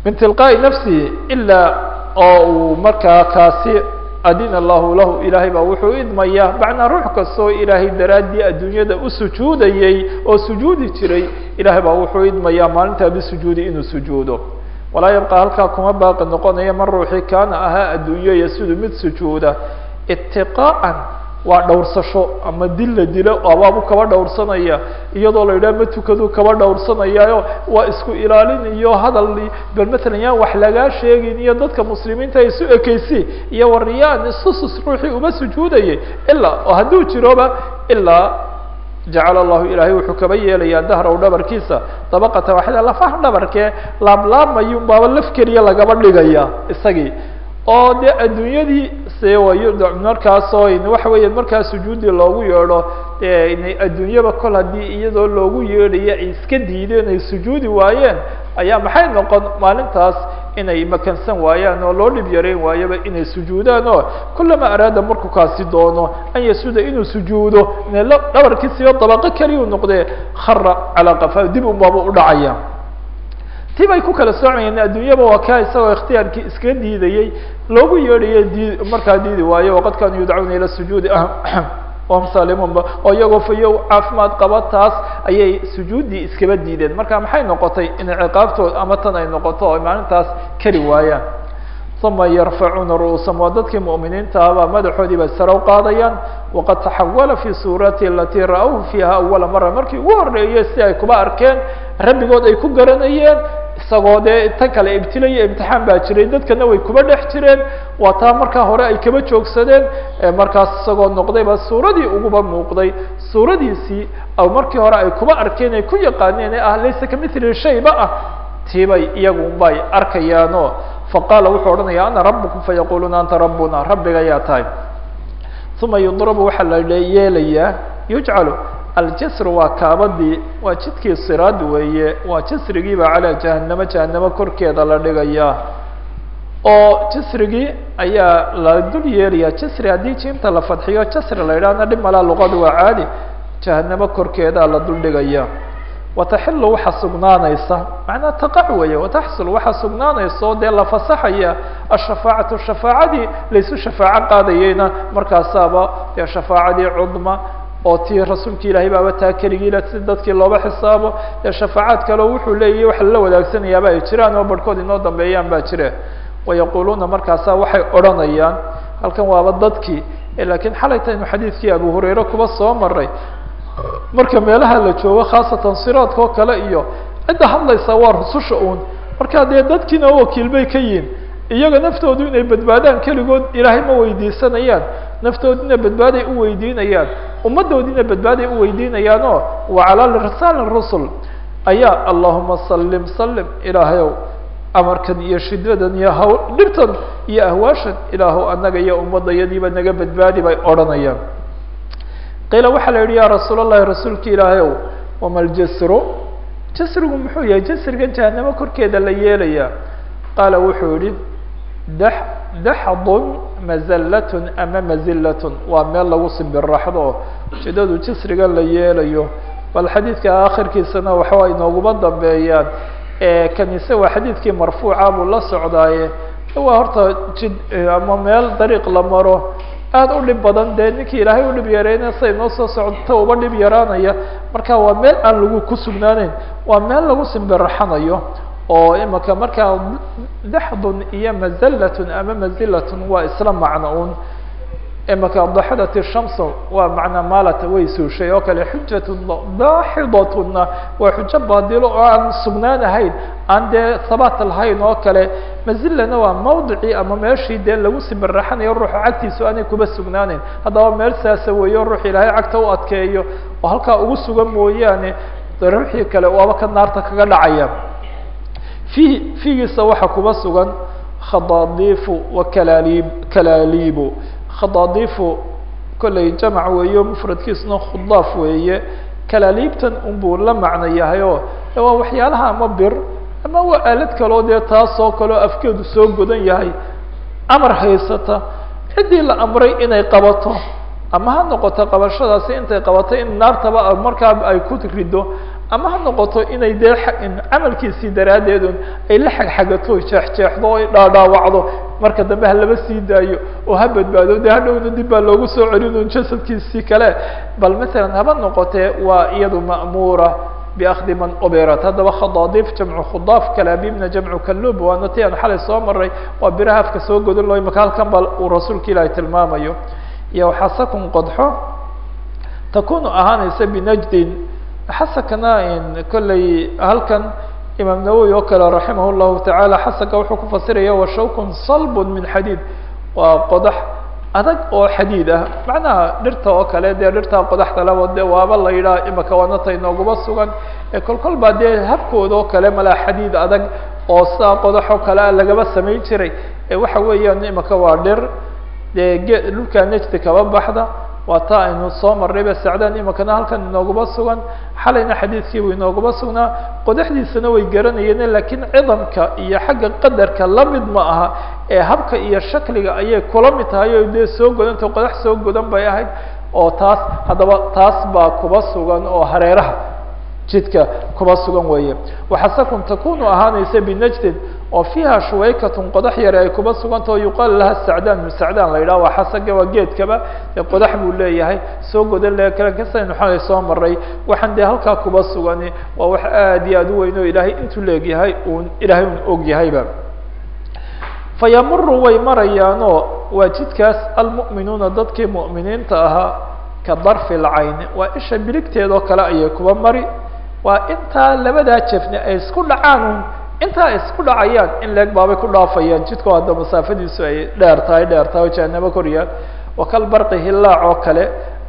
min tilqaa'i nafsihi ilaa oo uu markaa kaasi adina allahu lahu ilaahay baa wuxuu idmayaa. Macnaa ruux kastoo ilaahay daraaddii adduunyada u sujuudayey oo sujuudi jiray ilaahay baa wuxuu idmayaa maalintaa bisujuudi inuu sujuudo. Walaa yabqa halkaa kuma baaqi noqonaya man ruuxii kaana ahaa adduunyo yasudu mid sujuuda. Itiqaa'an waa dhowrsasho ama dil la dilo abaabu kaba dhowrsanaya iyadoo la yidhaha ma tukadu kaba dhowrsanayaayo waa isku ilaalin iyo hadal bal matalan yaan wax lagaa sheegin iyo dadka muslimiinta isu ekeysi iyo wariyaan isusus ruuxii uma sujuudayay ilaa oo hadduu jiroba ilaa jacala allahu ilaahay wuxuu kaba yeelayaa dahraw dhabarkiisa dabaqata waxda lafaha dhabarkee laablaabmayun baaba laf lagaba dhigaya isagii. Oo dee adduunyadii se wayo markaasoo waxa weya markaa sujuudi loogu yeedho adduunyaba kol haddii iyadoo loogu yeedhaya ay iska diideen ay sujuudi waayeen ayaa maxay noqon maalintaas inay makansan waayaan oo loo dhib yarayn waayaba inay sujuudaan oo kullama araada markuu kaasi doono an yasuda inuu sujuudo dhabarkiisiyo dabaqo keliyu noqdee khara calaa qafa dib unbaaba udhacaya ti ku kala soocayeen adduunyaba waa kaa isagoo ikhtiyaarkii iskaga diidayey loogu yeedhayo dii markaa diidi waayo waqad kaanuu yudcauna ila sujuudi om salimunba oo iyagoo fayo caafimaad qaba taas ayay sujuuddii iskaba diideen. Marka maxay noqotay inay ciqaabtood ama tan ay noqoto oo maalintaas keli waayaan? Uma yarfacuuna ru'uusam waa dadkii mu'miniintaabaa madaxoodii bay sare u qaadayaan. Waqad taxawala fi suurati alatii ra'awhu fiiha awala mara markii ugu horreeyey si ay kuba arkeen rabbigood ay ku garanayeen isagoo dee tan kale ibtilaya imtixaan baa jiray. Dadkana way kuba dhex jireen. Waa taa markaa hore ay kaba joogsadeen. Markaas isagoo noqdayba suuradii uguba muuqday. Suuradiisii markii hore ay kuba arkeen ay ku yaqaaneen ee ah laysa kamithli shayba ah. Tiibay iyagu bay arkayaano. Faqaala wuxuu odhanaya ana rabukum fayaquluuna anta rabbuna rabbiga ayaa tahay. Uma yudrabu waxaa la yeelayaa yujcalu aljasru waa kaabadii waa jidkii siraad weeye waa jasrigiiba calaa jahanamo jahanamo korkeeda la dhigayaa oo jasrigii ayaa la dul yeelaya jasri haddii jiimta la fadxiyo jasri la yidhahna dhib malaa luqada waa caadi jahanamo korkeedaa la dul dhigaya wataxilu waxaa sugnaanaysa macnaa taqac weeye wataxsul waxaa sugnaanaysa oo dee la fasaxaya ashafaacatu shafaacadii laysu shafaaco qaadayeyna markaasaaba dee shafaacadii cudma oo tii rasuulka ilaahay baaba taa keligiila si dadkii looba xisaabo dee shafaacaad kaleo wuxuu leeyahy wax lala wadaagsanayaba ay jiraan oo barhkood inoo dambeeyaan baa jire wayaquluuna markaasa waxay odhanayaan halkan waaba dadkii lakiin xalaytaynu xadiidkii abu hurayre kuba soo maray marka meelaha la joogo khaasatan siraadka kale iyo cidda hadlaysa waa rususha uun. Marka dee dadkiina wakiil bay ka yihiin iyaga naftoodu inay badbaadaan keligood ilaahay ma weydiisanayaan naftoodina badbaaday u weydiinayaan. Ummaddoodina badbaaday u weydiinayaan oo wa calaa lirsali rusul. Ayaa allahuma salim salim ilaahayow amarkan iyo shidadan iyo haw dhibtan iyo ahwaashan ilaahow annaga iyo ummadayadiiba naga badbaadi bay odhanayaan. Qiila waxaa la yihi ya rasuul allahi rasuulka ilaahayow wama ljasru jasrigu muxuu yahay jasrigan jahanamo korkeeda la yeelaya qaala wuxuu yihi da daxdun mazallatun ama mazilatun waa meel lagu simbiraxdo oo ujeedadu jasrigan la yeelayo. Bal xadiidka akhirkiisana waxaa inooguma dambeeyaan. Kanise waa xadiidkii marfuuca buu la socdaaye. Waa horta jid ama meel dariiq la maro. Aada u dhib badan dee ninkii ilaahay u dhib yareyna say noo soo socto uba dhib yaraanaya. Marka waa meel aan lagu ku sugnaaneyn waa meel lagu simbiraxanayo oo imaka markaa daxdun iyo mazallatun ama mazilatun waa isla macno un imaka daxdat shamsu waa macnaa maalata way suushay oo kale xujatu daaxidatuna waa xujo baadilo oo aan sugnaan ahayn aan dee habaat lahayn oo kale mazilana waa mawdicii ama meeshii dee lagu simbiraxanayo ruuxa cagtiisu aanay kuba sugnaaneyn haddaba meel saasa weeyo ruux ilaahay cagta u adkeeyo oo halkaa ugu sugan mooyaane ruuxii kale waaba ka naarta kaga dhacaya fi figiisa waxaa kuba sugan khadaadiifu wa kalaalib kalaaliibu. Khadaadiifu kollay jamac weeyo mufradkiisuna khudaaf weeye. Kalaaliibtan unbuu la macno yahay oo waa waxyaalaha ama bir ama waa aalad kaloo dee taasoo kaleo afkeedu soo godan yahay. Amar haysata ciddii la amray inay qabato ama ha noqoto qabashadaasi intay qabato in naartaba markaa ay ku rido ama ha noqoto inay dee camalkiisii daraaddeedun ay la xagxagato jeexjeexdo o dhaadhaawacdo marka dambe ha laba sii daayo oo ha badbaado de hadhowna dib baa loogu soo celin jasadkiisii kale. Bal masalan haba noqotee waa iyadu ma'muura biakdi man ubirat. Haddaba khadaadif jamcu khudaaf kalaabibna jamcu kalub waana ti aan xalay soo maray waa biraha afka soo godin loo imaka halkan ba uu rasuulka ilaahi tilmaamayo. Iyo xasakun qodxo takunu ahaanaysa binajdin xasakana kolley halkan imaam nawowi oo kale raximah llahu tacaala xasanka wuxuu ku fasiraya wa shawkun salbun min xadiid waa qodax adag oo xadiid ah macnaha dhirta oo kale dee dhirtaa qodaxda labo de waaba la yidhaha imaka waanata inooguma sugan ee kol kol baa dee habkooda oo kale malaa xadiid adag oo sidaa qodax oo kale a lagaba samayn jiray waxa weeyaan imaka waa dhir dee dhulkaa nejdi kaba baxda waa taa aynu soo marnayba sacdaan imakana halkan inooguma sugan. Xalayna xadiidkiibu inooguma sugnaa. Qodaxdiisana way garanayeen lakiin cidamka iyo xagga qadarka la mid ma aha ee habka iyo shakliga ayay kula mid tahay oo dee soo godanta qodax soo godan bay ahayd. Oo taas haddaba taas baa kuba sugan oo hareeraha jidka kuba sugan weeye. Waxasakun takunu ahaanaysa binajdin oo fiiha shuwaykatun qodax yare ay kuba suganta o yuqaal laha sacdaan sacdaan la yidhaha waa xasaga waa geedkaba dee qodax buu leeyahay. Soo godan le kale kasaynu soo maray waxaan dee halkaa kuba sugani waa wax aad iyo aad u weyn oo ilaahay intuu leegyahay uun ilaahay un og yahayba. Fayamuru way marayaanoo waa jidkaas almu'minuuna dadkii mu'miniinta ahaa ka darfi lcayni. Waa isha biligteedoo kale ayay kuba mari waa intaa labadaa jefne ay isku dhacaan un intaa ay isku dhacayaan in leeg baabay ku dhaafayaan jidkoo hadda masaafadiisu ay dheer tahay dheer tahay oo jahanabo koryaan wakal barqi hilaac oo kale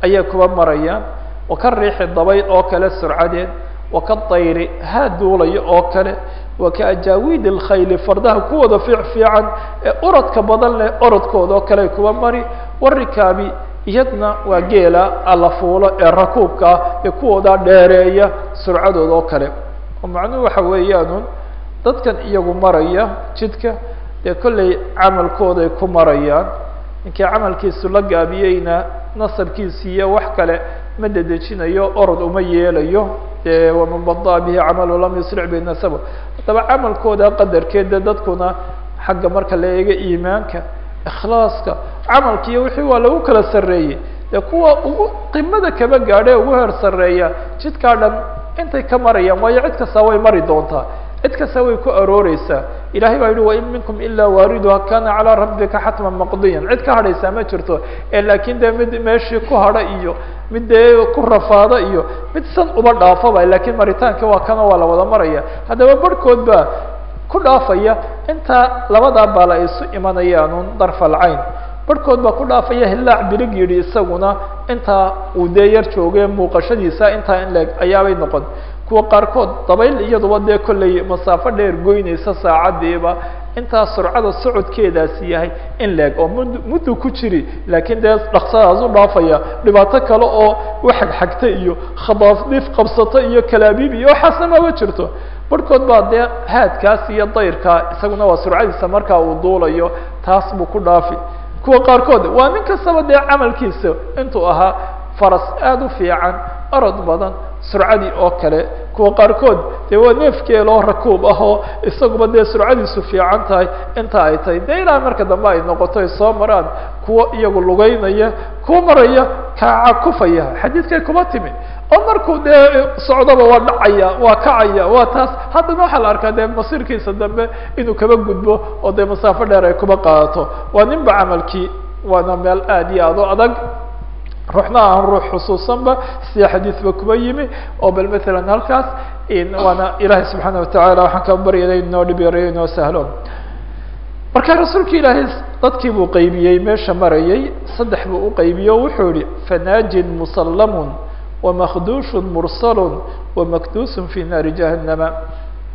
ayay kuba marayaan. Waka riixi dabayl oo kale surcadeed. Waka dayri haa duulayo oo kale. Waka ajaawiid alkhayli fardaha kuwooda fiic fiican ee orodka badan leh orodkooda oo kale ay kuba mari. Warikaabi iyadna waa geela alla fuulo ee rakuubka ah ee kuwoodaa dheereeya surcadooda oo kale. Oo macnuhu waxa weeyaanun dadkan iyagu maraya jidka dee kollay camalkooday ku marayaan. Ninkii camalkiisu la gaabiyeyna nasabkiisi iyo wax kale ma dedejinayo orod uma yeelayo. Dee waman badaa bihi camalu lam yusric bi nasabo haddaba camalkooda qadarkeeda dadkuna xagga marka la eego iimaanka ikhlaaska camalkiiyo wixii waa lagu kala sarreeyey. Dee kuwa ugu qimada kaba gaadhe ugu heer sarreeya jidkaa dhan intay ka marayaan waayo cid kastaa way mari doontaa. Cid kasta way ku arooreysaa ilahay baa yihi wain minkum ilaa waariduha kana calىa rabbika xatman maqdiyan. Cid ka hadhaysaa ma jirto. E laakin dee mid meeshii ku hadha iyo mid dee ku rafaada iyo mid san uba dhaafaba laakiin maritaanka waa kana waa la wada maraya. Haddaba barhkood baa ku dhaafaya. Intaa labadaa baala isu imanayaanun darfa barhkood baa ku dhaafaya hilaac bilig yidhi isaguna. Intaa uu dee yar jooge muuqashadiisa intaa in leeg ayaabay noqon. Kuwa qaarkood dabayl iyaduba dee kollay masaafo dheer goynaysa saacadiiba intaa surcada socodkeedaasi yahay in leeg oo mud muddu ku jiri. Laakiin dee dhaksadaas u dhaafaya. Dhibaato kale oo waxagxagta iyo khadaafdif qabsata iyo kalaabiib iyo waxaasna maba jirto. Barhkood baa dee haadkaas iyo dayrkaa isaguna waa surcadiisa markaa uu duulayo taas buu ku dhaafi kuwa qaarkood waa nin kastaba dee camalkiisa intuu ahaa faras aada u fiican orod badan surcadii oo kale. Kuwa qaarkood dee waa neefkeeloo rakuub ah oo isaguba dee surcadiisu fiican tahay inta ay tahay. Dee ilaa marka dambe ay noqoto ay soo maraan kuwa iyagu lugeynaya kuwa maraya kaaca kufaya. Xadiidkay kuma timi oo markuu dee socdaba waa dhacaya waa kacaya waa taas. Haddana waxaa la arkaa dee masiirkiisa dambe inuu kaba gudbo oo dee masaafo dheer ay kuba qaadato waa ninba camalkii waana meel aad iyo aad u adag. Ruuxna aan ruux xusuusanba sida xadiidba kuba yimi. Oo bal matalan halkaas waana ilaahay subxaana watacaala waxaan ka baryana inoo dhib yareeyo inoo sahlo. Marka rasuulka ilaahay dadkii buu qaybiyey meesha marayay saddex buu uqaybiyey o wuxuu yihi fanaajin musallamun wamakduushun mursalun wamakduusun fi naari jahannama.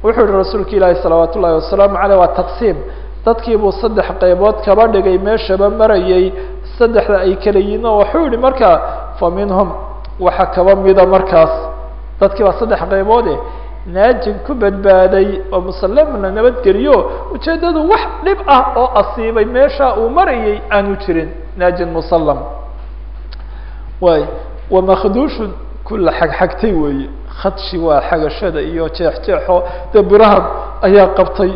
Wuxuu yihi rasuulka ilaahi salawaat ullahi wasalaamu aleyh waa dadkii buu saddex qaybood kaba dhigay meeshaba marayay saddexda ay kala yihiin. Oo wuxuu yihi fa minhum waxa kaba mida markaas. Dadkii baa saddex qayboode naajin ku badbaaday oo musallamun la nabadgeliyo ujeeddadu wax dhib ah oo asiibay meesha uu marayay aanu jirin. Naajin musallam. Waay wamakduushun kula xagxagtay weeye. Khadshi waa xagashada iyo jeexjeexo. Dee birahan ayaa qabtay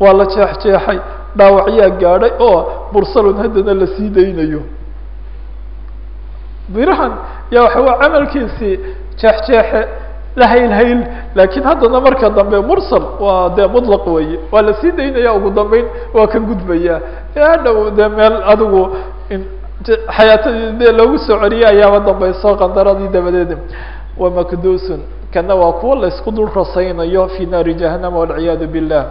waa la jeexjeexay dhaawacyaa gaadhay oo mursalun haddana la sii daynayo. Birahan ya waxa waa camalkiisii jeexjeexe la hayl hayl laakiin haddana marka dambe mursal waa dee mutlaq weeye. Waa la sii daynaya ugu dambeyn waa ka gudbaya hadhow dee meel adigu xayaatadii dee loogu soo celiyay ayaaba dambayso qandaradii dabadeed. Wamakdusun kana waa kuwa la isku dul rasaynayo fi naari jahanama walciyaadu billah.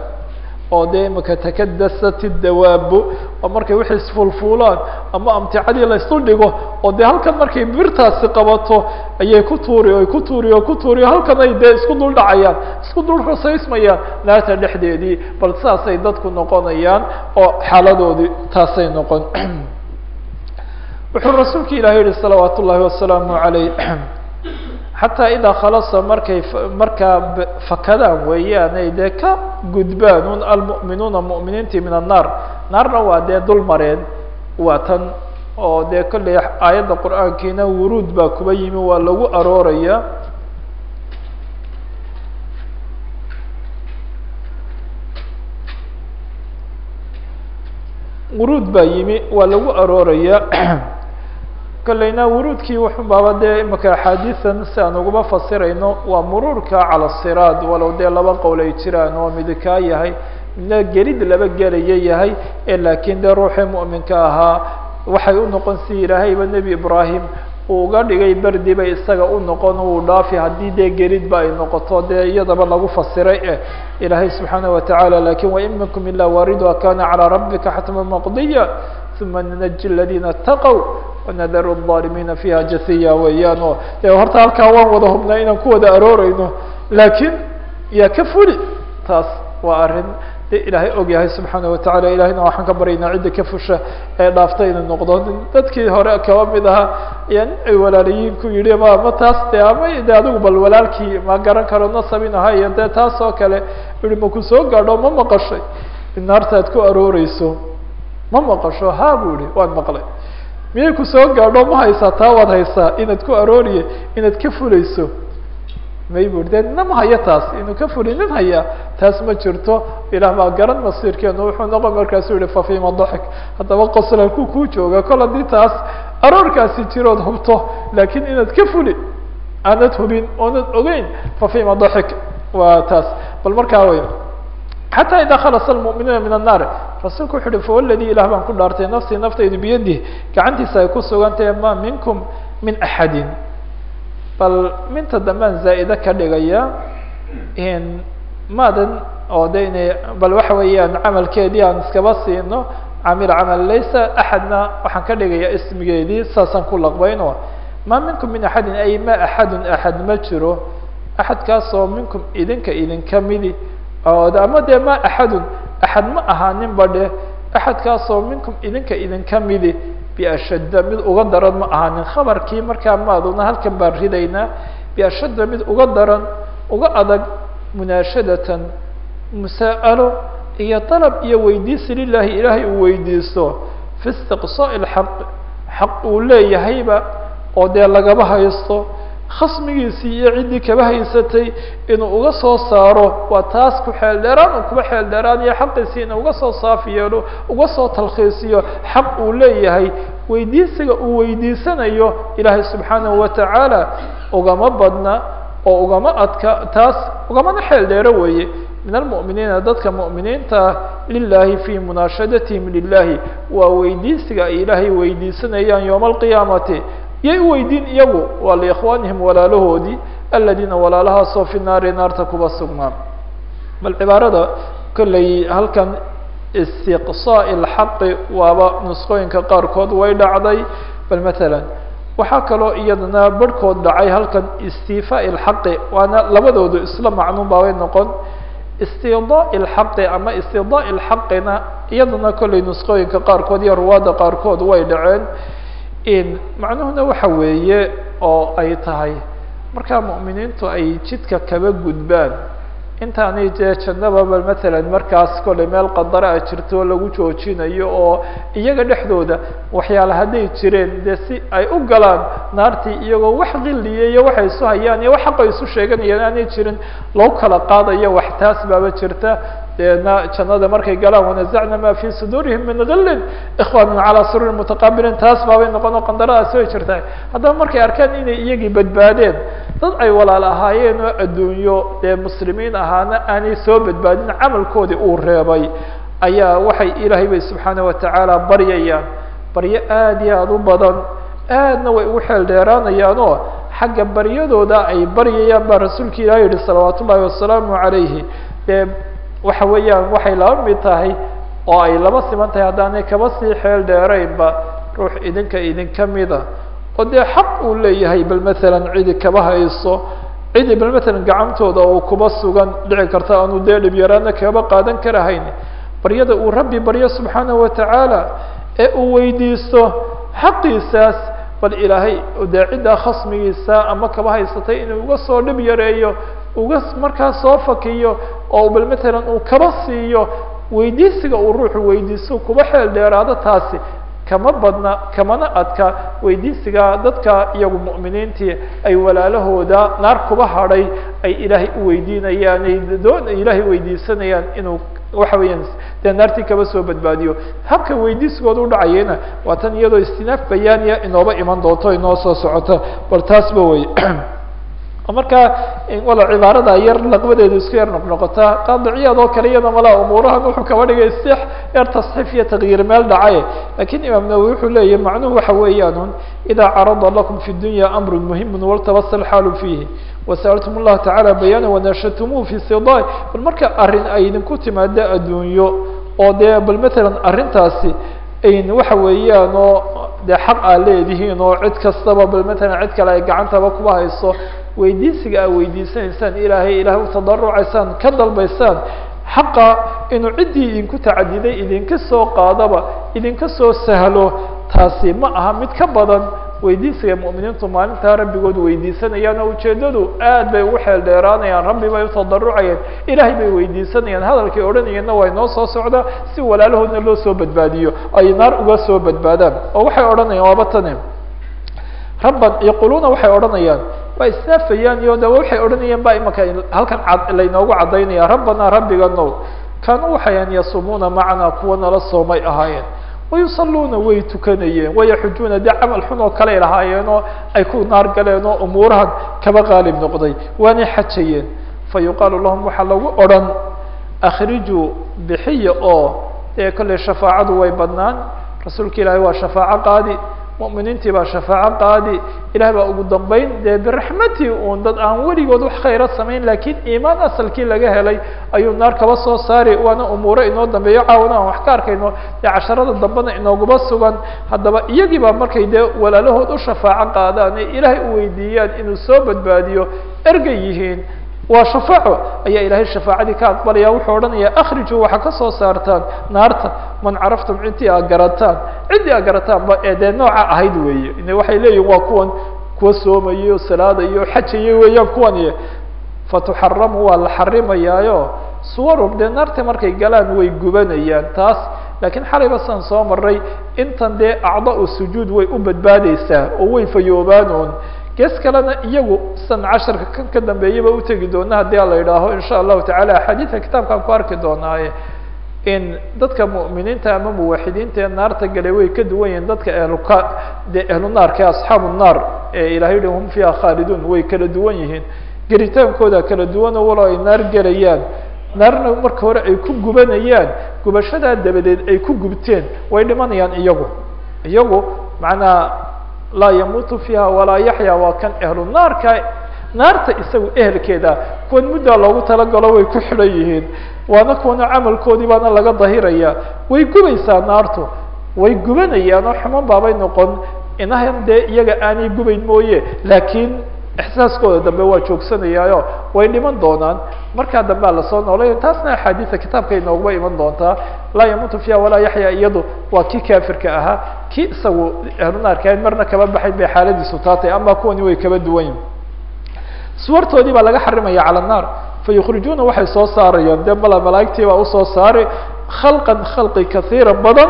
Oo dee imaka takadasat dawaabo oo markay wixii isfulfuulaan ama amticadii la isdul dhigo oo dee halkan markay birtaasi qabato ayay ku tuuri oy ku tuuri oo ku tuuri halkan ay dee isku dul dhacayaan isku dul rasaysmayaan naarta dhexdeedii bal saasay dadku noqonayaan oo xaaladoodii taasay noqon [CLEARS THROAT] wuxuu rasuulka ilahi yihi salawaat ullahi wasalaamu alayh [CLEARS THROAT] xataa idaa khalasa markay markaa fakadaan weeyaan ay dee ka gudbaan un almu'minuuna mu'miniintii min annaar naarna waa dee dul mareen waa tan oo dee kolley aayadda qur'aankiina wuruud baa kuba yimi waa lagu arooraya. Wuruud baa yimi waa lagu arooraya [CLEARS THROAT] kolleyna wuruudkii wuxubaaba dee imaka axaadiisan si aan uguma fasirayno waa muruurka cala siraad walow dee laba qowl ay jiraan oo midi kaa yahay midna gelid laba gelaya yahay ee laakiin dee ruuxii mu'minka ahaa waxay u noqon si ilaahayba nebi ibraahim uu uga dhigay berdi bay isaga u noqon uu dhaafi haddii dee gelidba ay noqoto dee iyadaba lagu fasiray eh ilaahay subxaanaه watacaala lakin wain minkum ila waridha kana calى rabbika xatma maqdiya uma nnaji اladina اtaqow wanadaru الظaalimiina fiha jasiya weeyaan oo de horta halkaa waan wada hubnaa inaan ku wada arooreyno laakiin yaa ka fuli taas waa arrin de ilaahay og yahay subxaana watacala ilahayna waxaan ka baryaynaa cidda ka fusha ee dhaafta inay noqdo dadkii hore kaba mid ahaa ayaa nin ay walaalayiin ku yihi ma ma taas de ama de adigu bal walaalkii ma garan karo nasabin aha iyo dee taas oo kale yihi maku soo gaadho ma maqashay in naarta ad ku arooreyso ma maqasho ha bu yihi waan maqlay miyay ku soo gaadho? Ma haysaa? Taa waad haysaa? Inaad ku arooriye inaad ka fuleyso may bu de nina ma hayo taas inuu ka fuli nin haya. Taas ma jirto. Ilah baa garan masiirkeenu wuxuu noqon markaasu yihi fafima daxik. Haddaba qosla ku kuu jooga kol haddii taas aroorkaasi jirood hubto laakiin inaad ka fuli aanad hubin oonad ogeyn fafima daxik. Waa taas. Bal markaa wey xatى ida khalasa lmuؤminuuna min الnaar rasuulku wuxu uhi fawaladi ilah baan ku dhaartay nafsii naftaydu biyadih gacantiisa ay ku sugantahe ma minkum min axadi bal minta dambaan zaa'ide ka dhigaya maadan oo de inay bal waxa weeyaan camalkeedii aan iskaba siino camil camal laysa axadna waxaan ka dhigaya ismigeedii saasaan ku laqbayno ma minkum min axadin ay ma axadun axad ma jiro axadkaasoo minkum idinka idinka midi ama dee ma axadun axad ma ahaanin ba dheh axadkaasoo minkum idinka idinka midi biashadda mid uga daran ma ahaanin khabarkii markaa maaduna halkan baan ridaynaa biashadda mid uga daran uga adag munaashadatan musaa'alo iyo dalab iyo weydiisi lilahi ilaahay uu weydiisto fi istiqsaaءi lxaq xaq uu leeyahayba oo dee lagaba haysto khasmigiisii iyo ciddii kaba haysatay inuu uga soo saaro waa taas ku xeel dheeraan uu kuba xeel dheeraanayo xaqiisii inuu uga soo saaf yeelo uga soo talkhiisiyo xaq uu leeyahay weydiisiga uu weydiisanayo ilaahay subxaanahu watacaala ugama badna oo ugama adka taas ugamana xeel dheero weeye. Min almu'miniina dadka mu'miniinta ah lilahi fii munaashadatihim lilahi waa weydiisiga ay ilaahay weydiisanayaan yowma alqiyaamati yay u weydiin iyagu waa liikhwaanihim walaalahoodii aladiina walaalahaasoo fi naari naarta kuba sugnaa bal cibaarada kolley halkan istiqsaaءi اlxaqi waaba nusqooyinka qaarkood way dhacday bal matalan waxaa kaloo iyadana barhkood dhacay halkan istiifaaءi اlxaqi waana labadoodu isla macnuun baabay noqon istidaaءi اlxaqi ama istidaaءi اlxaqina iyadana kolley nusqooyinka qaarkood iyo ruwaadda qaarkood way dhaceen macnuhuna waxa weeye oo ay tahay markaa mu'miniintu ay jidka kaba gudbaan. Intaanay dee jannaba bal matalan markaas kolley meel qadara a jirto lagu joojinayo oo iyaga dhexdooda waxyaala hadday jireen dee si ay u galaan naartii iyagoo wax qiliya iyo waxay isu hayaan iyo wax xaqa isu sheeganayaan aanay jirin lagu kala qaadayo wax taas baaba jirta deena jannada markay galaan wanazacna ma fi suduurihim min gillin ikhwanan calaa suruuri mutaqaabiliin taas baabay noqono qandaradaasi way jirtaa haddaba markay arkaan inay iyagii badbaadeen dad ay walaal ahaayeen oo adduunyo dee muslimiin ahaana aanay soo badbaadin camalkoodii uu reebay. Ayaa waxay ilaahay bay subxaana watacaala baryayaan. Baryo aad iyo aada u badan. Aadna way ugu xeel dheeraanayaan oo xagga baryadooda ay baryayaan baa rasuulka ilahi yihi salawaat ullahi wasalaamu calayhi waxa weeyaan waxay laba mid tahay oo ay laba siman tahay. Haddaanay kaba sii xeel dheeraynba ruux idinka idinka mida oo dee xaq uu leeyahay bal matalan cidi kaba hayso. Cidi bal matalan gacantooda oo kuba sugan. Dhici karta aanu dee dhib yaraana kaba qaadan karahayn. Baryada uu rabbi baryo subxaanahu watacaala ee uu weydiisto xaqiisaas bal ilaahay dee ciddaa khasmigiisa ama kaba haysatay inuu uga soo dhib yareeyo uga markaa soo fakiyo oo bal matalan uu kaba siiyo weydiisiga uu ruuxu weydiisto kuba xeel dheeraado taasi kama badna kamana adka weydiisiga dadka iyagu mu'miniintii ay walaalahooda naar kuba hadhay ay ilaahay u weydiinayaan ay doon ilaahay weydiisanayaan inuu waxa weeyaan dee naartii kaba soo badbaadiyo. Habka weydiisigooda udhacayena waa tan iyadoo istinaaf bayaaniya inooba iman doonto inoo soo socota. Bal taasba wey markaa wala cibaarada yar laqbadeedu isku yar noqnoqotaa qaadiciyaad oo kale iyada malaa umuurahan wuxuu kaba dhigay six yar tasxiif iyo takyiir meel dhacaye laakiin imaam nawowi wuxuu leeyahy macnuhu waxa weeyaan idaa carada lakum fi dunya amru muhimu waltabasal xaalu fiihi. Wasa'altum اllaha tacala bayaana wanashadtumuhu fi sidaay bal marka arrin ay idinku timaado adduunyo oo dee bal matalan arrintaasi waxa weeyaan oo dee xaq aa leedihiin oo cid kastaba bal matalan cid kale ay gacantaba kuba hayso weydiisiga aa weydiisanaysaan ilaahay ilahay u tadarucaysaan ka dalbaysaan xaqa inuu ciddii idinku tacadiday idinka soo qaadaba idinka soo sahlo taasi ma aha mid ka badan. Weydiisiga mu'miniintu maalintaa rabbigood weydiisanayaan oo ujeeddadu aad bay ugu xeel dheeraanayaan rabbi bay utadarucayeen ilaahay bay weydiisanayaan hadalkay odhanayeenna waa inoo soo socda si walaalahoodna loo soo badbaadiyo ay naar uga soo badbaadaan oo waxay odhanayaan waaba tani? Rabban yaquluuna waxay odhanayaan waa isnaafayaan iyo de waxay odhanayeen ba imaka halkan laynoogu caddaynaya rabbanaa rabbiga now kaanuu waxayan yasumuuna macanaa kuwa nala soomay ahaayeen. Wayusaluuna way tukanayeen wayaxujuuna dee camal xun oo kaley lahaayeen oo ay ku naar galeen oo umuurahan kaba qaalib noqday waanay xajayeen. Fa yuqaalu lahum waxaa lagu odhan akhrijuu bixiya oo dee kolley shafaacadu way badnaan rasuulka ilaahay waa shafaaco qaadi mu'miniintii baa shafaaco qaadi ilaah baa ugu dambeyn dee biraxmatii uun dad aan weligood wax khayra samayn lakiin iimaan asalkii laga helay ayuu naar kaba soo saari waana umuuro inoo dambeeyo caawana aan wax ka arkayno dee casharada dambena inooguba sugan haddaba iyagii baa markay dee walaalahood u shafaaco qaadaan ee ilaahay u weydiiyaan inuu soo badbaadiyo ergay yihiin waa shafaaco ayaa ilaahay shafaacadii ka aqbalaya wuxuu odhanaya akrijuu waxaa ka soo saartaan naarta man caraftum intii aad garataan. Ciddii aad garataanba ee dee nooca ahayd weeye. Ine waxay leeyihiin waa kuwan kuwa soomayay oo salaadayo o xajayay weeyaan kuwan fatuxaramu waa la xarimayaayo suwarum dee naarta markay galaan way gubanayaan taas. Laakiin xalayba san soo maray intan dee acdaa sujuud way u badbaadeysaa oo way fayoobaan gees kalena iyagu san casharka kan ka dambeeyaba utegi doona haddii a la idhaaho insha allahu tacala axaadiidka kitaabkaan ku arki doonaaye in dadka mu'miniinta ama muwaxidiinta ee naarta galay way ka duwan yihiin dadka ehluka dee ehlu naarka ee asxaabu naar ee ilahay yihi hum fiiha khaaliduun way kala duwan yihiin. Geritaankooda kala duwan walo ay naar gelayaan. Naarna marka hore ay ku gubanayaan. Gubashadaa dabadeed ay ku gubteen way dhimanayaan iyagu. Iyagu macnaa laa yamuutu fiiha walaa yaxya waa kan ehlu naarka naarta isagu ehelkeeda kuwan muddaa loogu talagalo way ku xidhan yihiin waana kuwana camalkoodii baana laga dahiraya. Way gubaysaa naartu way gubanayaan oo xuman baabay noqon inahan dee iyaga aanay gubayn mooye laakiin ixsaaskooda dambe waa joogsanayaayo way dhiman doonaan markaa dambea la soo noolay taasna axaadiisa kitaabka inooguba iman doontaa laa yamuutu fiiha walaa yaxya iyadu waa kii kaafirka ahaa kii isagu ahlunaarka ahayd marna kaba baxayn bay xaaladiisu taatay ama kuwani way kaba duwan yihiin suwartoodii baa laga xarimaya cala annaar fayukrijuuna waxay soo saarayaan dee mala malaa'igtii baa u soo saaray khalqan khalqi kasiira badan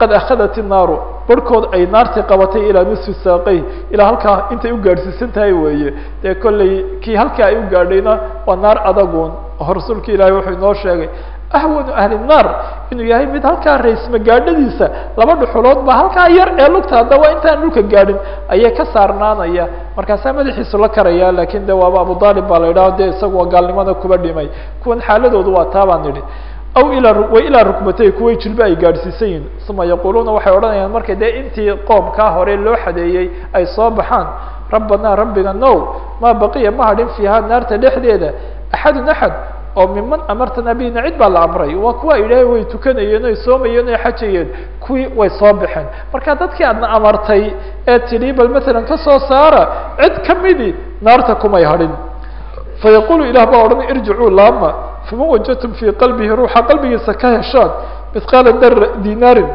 qad akhadat innaaru barhkood ay naartii qabatay ilaa nisfi saaqay ilaa halkaa intay u gaadhsiisan tahay weeye. Dee kolley kii halkaa ay u gaadhayna waa naar adagun oo rasuulka ilaahay wuxuu inoo sheegay ahwanu ahli naar inuu yahay mid halkaa raysma gaadhadiisa laba dhuxulood baa halkaa yar ee lugta haddaba intaan dhulka gaadhin. Ayay ka saarnaanaya. Markaasaa madaxiisu la karaya laakiin de waaba abu aalib baa la yidhaho de isagu waa gaalnimada kuba dhimay. Kuwan xaaladoodu waa taa baan idhi aw ilaa wa ilaa rukbatay kuway jilba ay gaadhsiisan yihiin uma yaquluuna waxay odhanayaan marka dee intii qoomkaa hore loo xadeeyey ay soo baxaan. Rabbanaa rabbiga now maa baqiya ma hadhin fiiha naarta dhexdeeda. Axadun axad oo miman amartana bina cid baa la amray. Waa kuwa ilaahay way tukanayeen oy soomayeen oy xajayeen. Kuwii way soo baxeen. Marka dadkii aadna amartay ee tidhi bal matalan ka soo saara cid kamidi naarta kumay hadhin. Fayaqulu ilah baa odhan irjicuu laama faman wajadtum fii qalbihi ruuxa qalbigiisa ka heshaan mithqaala dinaarin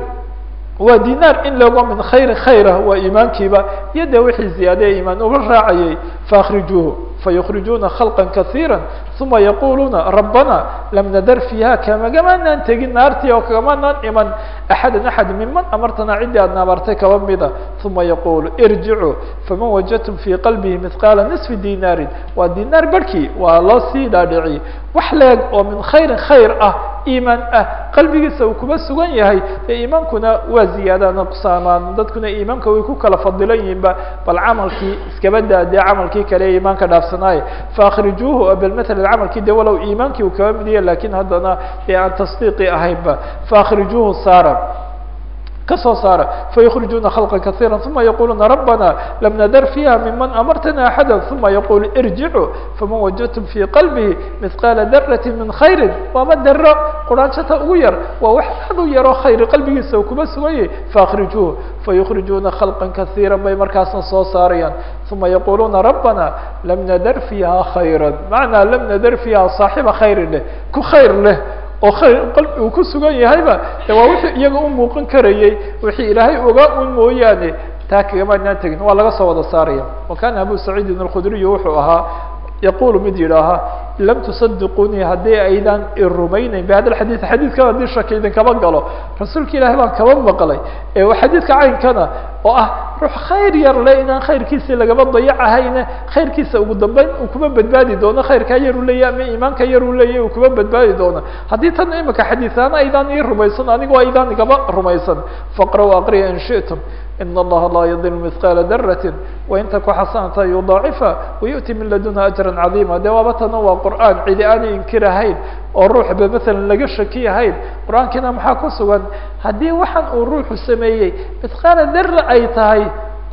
waa dinaar in logo min khayrin khayra waa iimaankiiba iyo dee wixii ziyaadee iimaan uga raacayay faakrijuuhu fayukrijuuna khalqa kasiira uma yaquluuna rabbana lam nadar fiiha kamagamanaan tegin naartii oo kagamanaan iman axadan axad miman amartana ciddii aadna amartay kaba mida uma yaqulu irjicuu faman wajadtum fii qalbihi mithqaala nisfi dinaarin waa dinaar barhkii waa loo sii dhaadhiciy wax leeg oo min khayrin khayr ah iimaan ah. Qalbigiisa uu kuba sugan yahay. Dee iimaankuna waa ziyaada nuqsaamaan. Dadkuna iimaanka way ku kala fadilan yihiinba. Bal camalkii iskaba daa dee camalkii kale ee iimaanka dhaafsanaaye faakrijuuhu bal matala camalkii de walow iimaankii uu kaba mid yahay laakiin haddana dee aan tasdiiqi ahaynba. Faakrijuuhu saara ka soo saara fayukrijuuna khalqa kasiira uma yaquluuna rabbana lam nadar fiiha miman amartana axada uma yaqulu irjicuu faman wajadtum fii qalbihi mithqaala darati min khayrin waama daro quraanshata ugu yar waa wax aad u yaroo khayr qalbigiisa kuma sugan yahay faakrijuuhu fayukrijuuna khalqa kasiira bay markaasna soo saarayaan uma yaquluuna rabbana lam nadar fiiha khayra macnaa lam nadar fiiha saaxiba khayrin leh ku khayr leh oo khayr qalbi uu ku sugan yahayba de waa wixii iyaga u muuqan karayey wixii ilaahay ogaa un mooyaane taa kagamaanaan tegin waa laga soo wada saaraya. Wa kana abu saciidin alkhudriy wuxuu ahaa yaqulu mid yidhaahaa lam tusadiqunii haddii aydan irumayneyn bihada xadii xadiidkan haddii shaki idinkaba galo. Rasuulka ilahi baan kaba maqlay. Xadiidka caynkana oo ah ruux khayr yar le inaan khayrkiisii lagaba dayacahayne khayrkiisa ugu dambeyn uu kuma badbaadi doono. Khayrkaa yar u leeya ama iimaanka yar u leeya uu kuma badbaadi doono. Haddii tan imika xadiisaana aydaan ii rumaysan anigo aydaan igaba rumaysan. Faqra aqriya in shiئtum in allaha laa yadil mithqaala darati wain taku xasanata yudaacifa wayu'ti min laduna ajra cadiima de waaba tana waa qur'aan cidi aanay inkirahayn oo ruuxba maalan laga shakiyahayn qur'aankiina maxaa ku sugan haddii waxaan uu ruuxu sameeyey mithqaala dara ay tahay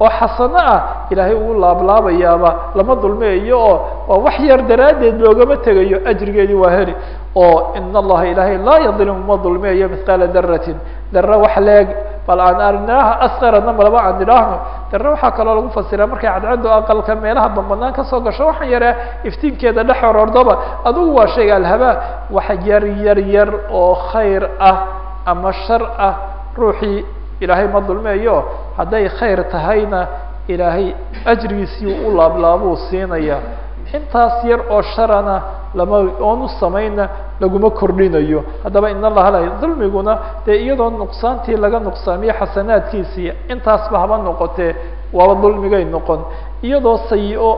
oo xasano ah ilaahay uu laablaabayaaba lama dulmeeyo oo waa wax yar daraaddeed loogama tegayo ajrigeedii waa heli oo in allaha ilaahay laa yadlimu ma dulmeeyo mithqaala daratin dara wax leeg bal aan arinaha asqarana malaba aan idhaahno dare waxaa kaloo lagu fasiraa markay cadcaddo aqalka meelaha bambanaan ka soo gasho waxaan yaraa iftiinkeeda dhex orordaba adugu waa shayga alhabaa wax yar yar yar oo khayr ah ama shar ah ruuxii ilaahay ma dulmeeyo. Hadday khayr tahayna ilaahay ajrigiisii u laablaabuu siinaya intaas yar oo sharana lama oonu samayna laguma kordhinayo. Haddaba in allaha la dulmiguna dee iyadoo nuqsaantii laga nuqsaamiyo xasanaadkiisii intaasba haba noqotee waaba dulmigay noqon. Iyadoo sayi-o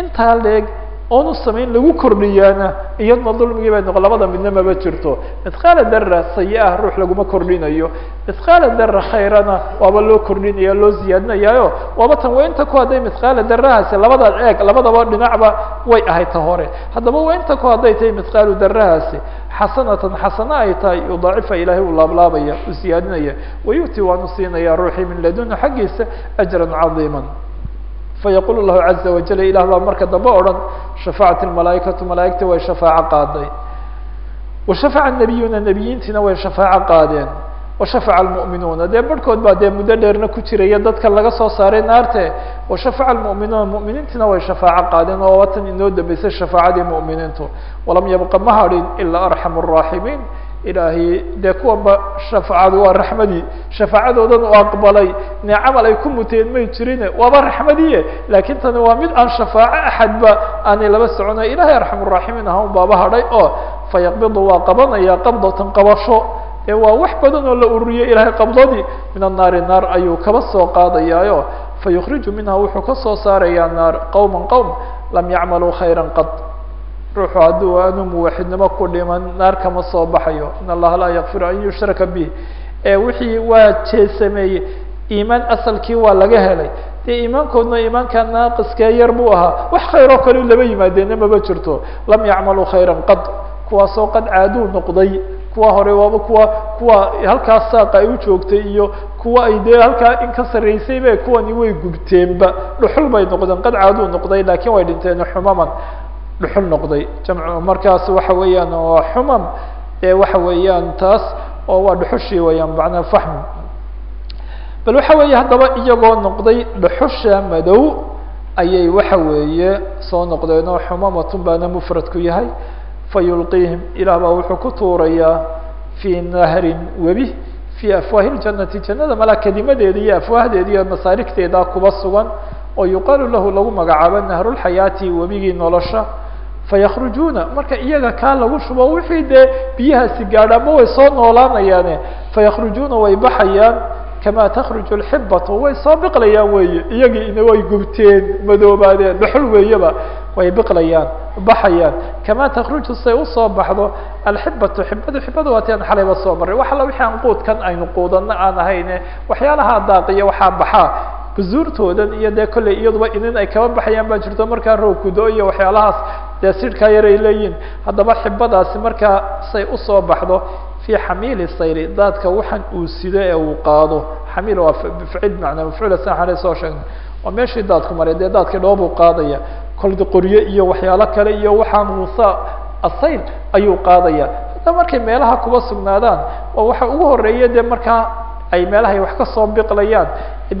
intaa leeg oonu samayn lagu kordhiyaana iyadna dulmigii bay noqon labada midna maba jirto. Mithqaala dara sayi-ah ruux laguma kordhinayo. Mithqaala dara khayrana waaba loo kordhinaya loo ziyaadinayaayo. Waaba tan wainta ku hadday mithqaala darahaasi labada eeg labadaba dhinacba way ahayd ta hore. Haddaba wainta ku hadday tahay mithqaalu darahaasi xasanatan xasano ay tahay yudaacifa ilaahay uu laablaabaya u ziyaadinaya. Wayu'ti waanu siinaya ruuxii min laduna xaggiisa ajran cadiima fayaqul lahu caza wajal ilah baa marka dambe odhan shafacat malaaikatu malaaigta way shafaaco qaaday washafaca nabiyuna nebiyiintiina way shafaaco qaadeen washafaca almu'minuuna dee barhkood baa dee muddo dheerna ku jiraya dadka laga soo saaray naarte washafaca almu'minuuna mu'miniintiina way shafaaco qaadeen oo watan inoo dambeysay shafaacadii mu'miniintu walam yabqa ma hadhin ilaa arxam الraaximiin ilaahay dee kuwanba shafaacadu waa raxmadii. Shafaacadoodan u aqbalay ne camal ay ku muteen may jirine waaba raxmadiye. Laakiin tani waa mid aan shafaaco axadba aanay laba soconay. Ilahay arxam الraaximiin aha un baaba hadhay oo fayaqbidu waa qabanaya qabdatan qabasho. Ee waa wax badan oo la ururiyey ilahay qabdadii min annaari naar ayuu kaba soo qaadayaayo. Fayukriju minha wuxuu ka soo saarayaa naar qowma qowm lam yacmaluu khayra qad ruuxu hadduu aanu muwaxidnimo ku dhiman naar kama soo baxayo. In allaha laa yakfiru an yushraka bih ee wixii waa jeesameeyey iimaan asalkii waa laga helay. Dee iimaankoodna iimaanka naaqiskee yar buu ahaa. Wax khayr oo kale lama yimaadeena maba jirto. Lam yacmaluu khayran qad kuwaasoo qad caaduu noqday. Kuwa hore waaba kuwa kuwa halkaas saaqa ay u joogtay iyo kuwa ay dee halkaa in ka sarreysay be kuwani way gubteenba. Dhuxul bay noqdeen qad caaduu noqday laakiin way dhinteen xumaman dhuxul noqday. Jamcu markaas waxa weeyaan waa xumam ee waxa weeyaan taas oo waa dhuxushii weeyaan macnaa fahm. Bal waxa weeye haddaba iyagoo noqday dhuxusha madow ayay waxa weeye soo noqdeen oo xumamatun baana mufradku yahay. Fayulqiihim ilaah baa wuxuu ku tuurayaa fii nahrin webi fii afwaahi ljanati jannada malaa iyo afwaahdeeda iyo masaarigteeda kuba sugan oo yuqaalu lahu lagu magacaabo nahrulxayaati webigii nolosha fayakrujuuna marka iyaga kaa lagu shubo wixii dee biyahaasi gaadha ama way soo noolaanayaane fayakrujuuna way baxayaan kama takruju lxibatu way soo biqlayaan weeye iyagii way gubteen madoobaadeen dhuxul weeyaba way biqlayaan baxayaan kama takruju say u soo baxdo alxibatu xibadu xibada waa ti xalayba soo maray wax alla wixii aan quudkan aynu quudano aan ahayne waxyaalaha daaqiya waxaa baxaa buzuurtoodan iyo dee kolley iyaduba inin ay kaba baxayaan baa jirto markaa roogkudo iyo waxyaalahaas dee sidhkaa yar ay haddaba xibadaasi markaa say u soo baxdo fi xamiili sayri daadka waxaan uu sido ee uu qaado. Xamiil waa ficil manaa mafcuula san xale soo sheegnay waa meeshii daadku maray dee daadkii dhoobuu qaadaya. Kolda qorye iyo waxyaalo kale iyo waxaa muusa asayl ayuu qaadaya. Hadda markay meelaha kuba sugnaadaan oo waxa ugu horreeya dee markaa ay meelahay wax ka soo biqlayaan.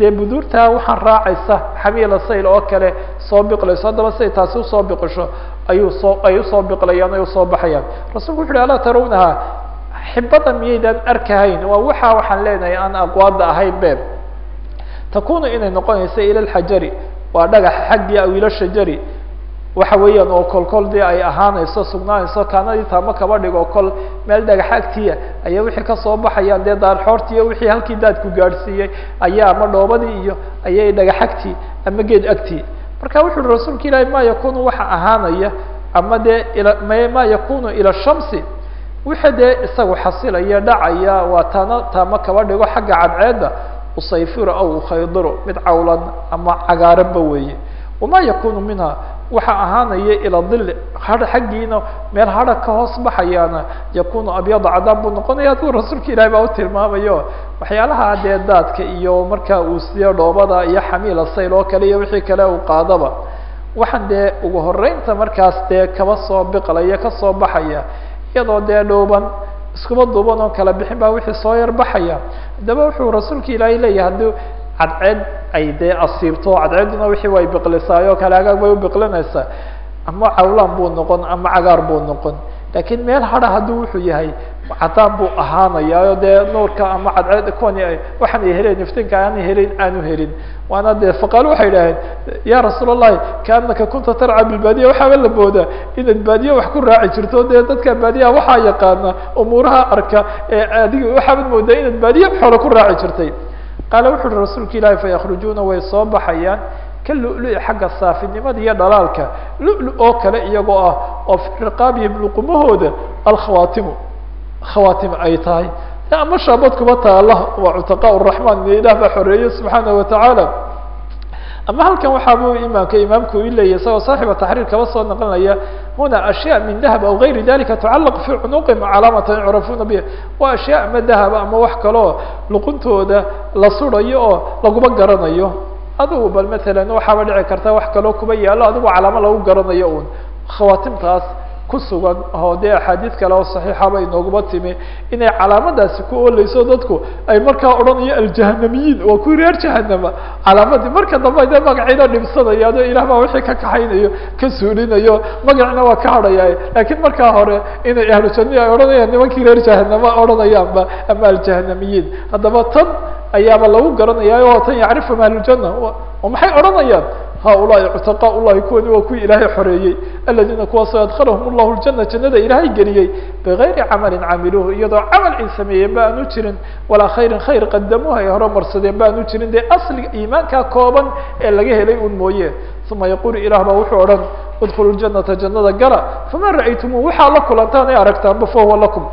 Dee buduurtaa waxaan raacaysa xamiila sayl oo kale soo biqlayso. Haddaba siday taasi u soo biqisho ayuu soo ay u soo biqlayaan ay u soo baxayaan. Rasuulku wuxu uhi alaa tarawnaha xibada miyaydaan arkahayn? Waa waxa waxaan leenahay aan aqwaada ahayn be takunu inay noqonayso ila lxajari waa dhagax xaggii aw ila shajari waxa weeyaan oo kol kol dee ay ahaanayso sugnaanayso kaanadii taamo kaba dhigo kol meel dhagax agtiya ayaa wixii ka soo baxayaan. Dee daarxoorti iyo wixii halkii daadku gaadhsiiyey. Ayaa ama dhoobadii iyo ayay dhagax agtii ama geed agtii marka wuxu uhi rasuulka ilaahi ma yakunu waxa ahaanaya? Ama dee il ma yakunu ila shamsi? Wixii dee isagu xasilaya dhacaya waa taana taamo kaba dhigo xagga cadceedda usayfiro aw ukhaydiro mid cawlan ama cagaaranba weeye. Wamaa yakunu minha waxa ahaanaya ila dil har xaggiina meel hara ka hoos baxayaana yakunu abyada cadaan buu noqonaya aduu rasuulka ilahi baa u tilmaamayo. Waxyaalaha dee daadka iyo marka uu siyo dhoobada iyo xamiila sayl oo kale iyo wixii kale uu qaadaba. Waxaan dee ugu horeynta markaas dee kaba soo biqlaya ka soo baxaya iyadoo dee dhooban iskuba duuban oo kala bixin baa wixii soo yar baxaya. Haddaba wuxuu rasuulka ilaahay leeyahay haddii cadceed ay dee asiibto cadceedduna wixii way biqlisaayoo kale agaag bay u biqlinaysaa. Ama cawlaan buu noqon ama cagaar buu noqon. Laakiin meel hara hadduu wuxuu yahay cadaan buu ahaanaya dee nuurka ama cadceed kuwani waxaan ay heleen iftiinka aan helin aanu helin. Waana dee faqaal waxay idhaaheen ya rasuul allahi kaanaka kunta tarca bilbaadiya waxaaba la moodaa inaad baadiya wax ku raaci jirto dee dadka baadiyaha waxaa yaqaana umuuraha arka ee adiga waxaabad moodaa inaad baadiya xoole ku raaci jirtay qaala wuxu uhi rasuulka ilaahi fayakhrujuuna way soo baxayaan ka lu-lu xagga saafinimada iyo dhalaalka. Lu-lu oo kale iyagoo ah oo fi riqaabihim luqumahooda alkhawaatimu. Khawaatim ay tahay. Ama shaabad taala waa cutaqaa raxmaan ilaah baa xoreeye subxaana watacaala ama halkan waxaabuu imaamka imaamku i leeyahy isagoo saaxiba taxriir kaba soo naqlinaya huna ashyaa min dahab aw gayri dalika tucalaq fi cunuqihim calaamatan yucrafuuna biha waa ashyaa ama dahab ama wax kaloo luquntooda la surayo oo laguma garanayo. Adigu bal matalan waxaaba dhici karta wax kaloo kuba yaalo adigu calaamo lagu garanayo un khawaatimtaas ku sugan oo dee axaadiid kale oo saxiixaba inooguma timi inay calaamadaasi ku oleyso dadku ay markaa odhanayo aljahanamiyiin waa kuwii reer jahanama calaamadii marka dambe dee magaciina dhibsanayaan oo ilah baa wixii ka kaxaynayo ka suulinayo magacina waa ka hadhaya laakiin markaa hore inay ahlu janniya ay odhanayaan nimankii reer jahanama odhanayaanba ama aljahanamiyiin haddaba tan ayaaba lagu garanaya o tan yacrifum ahluljana oo maxay odhanayaan haulaai cutaqaa ullahi kuwani waa kuwii ilaahay xoreeyey aladiina kuwaasoo adkalahum llahu ljana jannada ilaahay geliyey bigayri camalin camiluuhu iyadoo camal ay sameeyeen ba aanu jirin walaa khayrin khayr qadamuuha ay horumarsadeen ba aanu jirin dee asliga iimaankaa kooban ee laga helay un mooye uma yaqulu ilah baa wuxuu odhan udkhulu ljanata jannada gala fama ra'aytumuu waxaa la kulantaan ay aragtaanba fahuwa lakum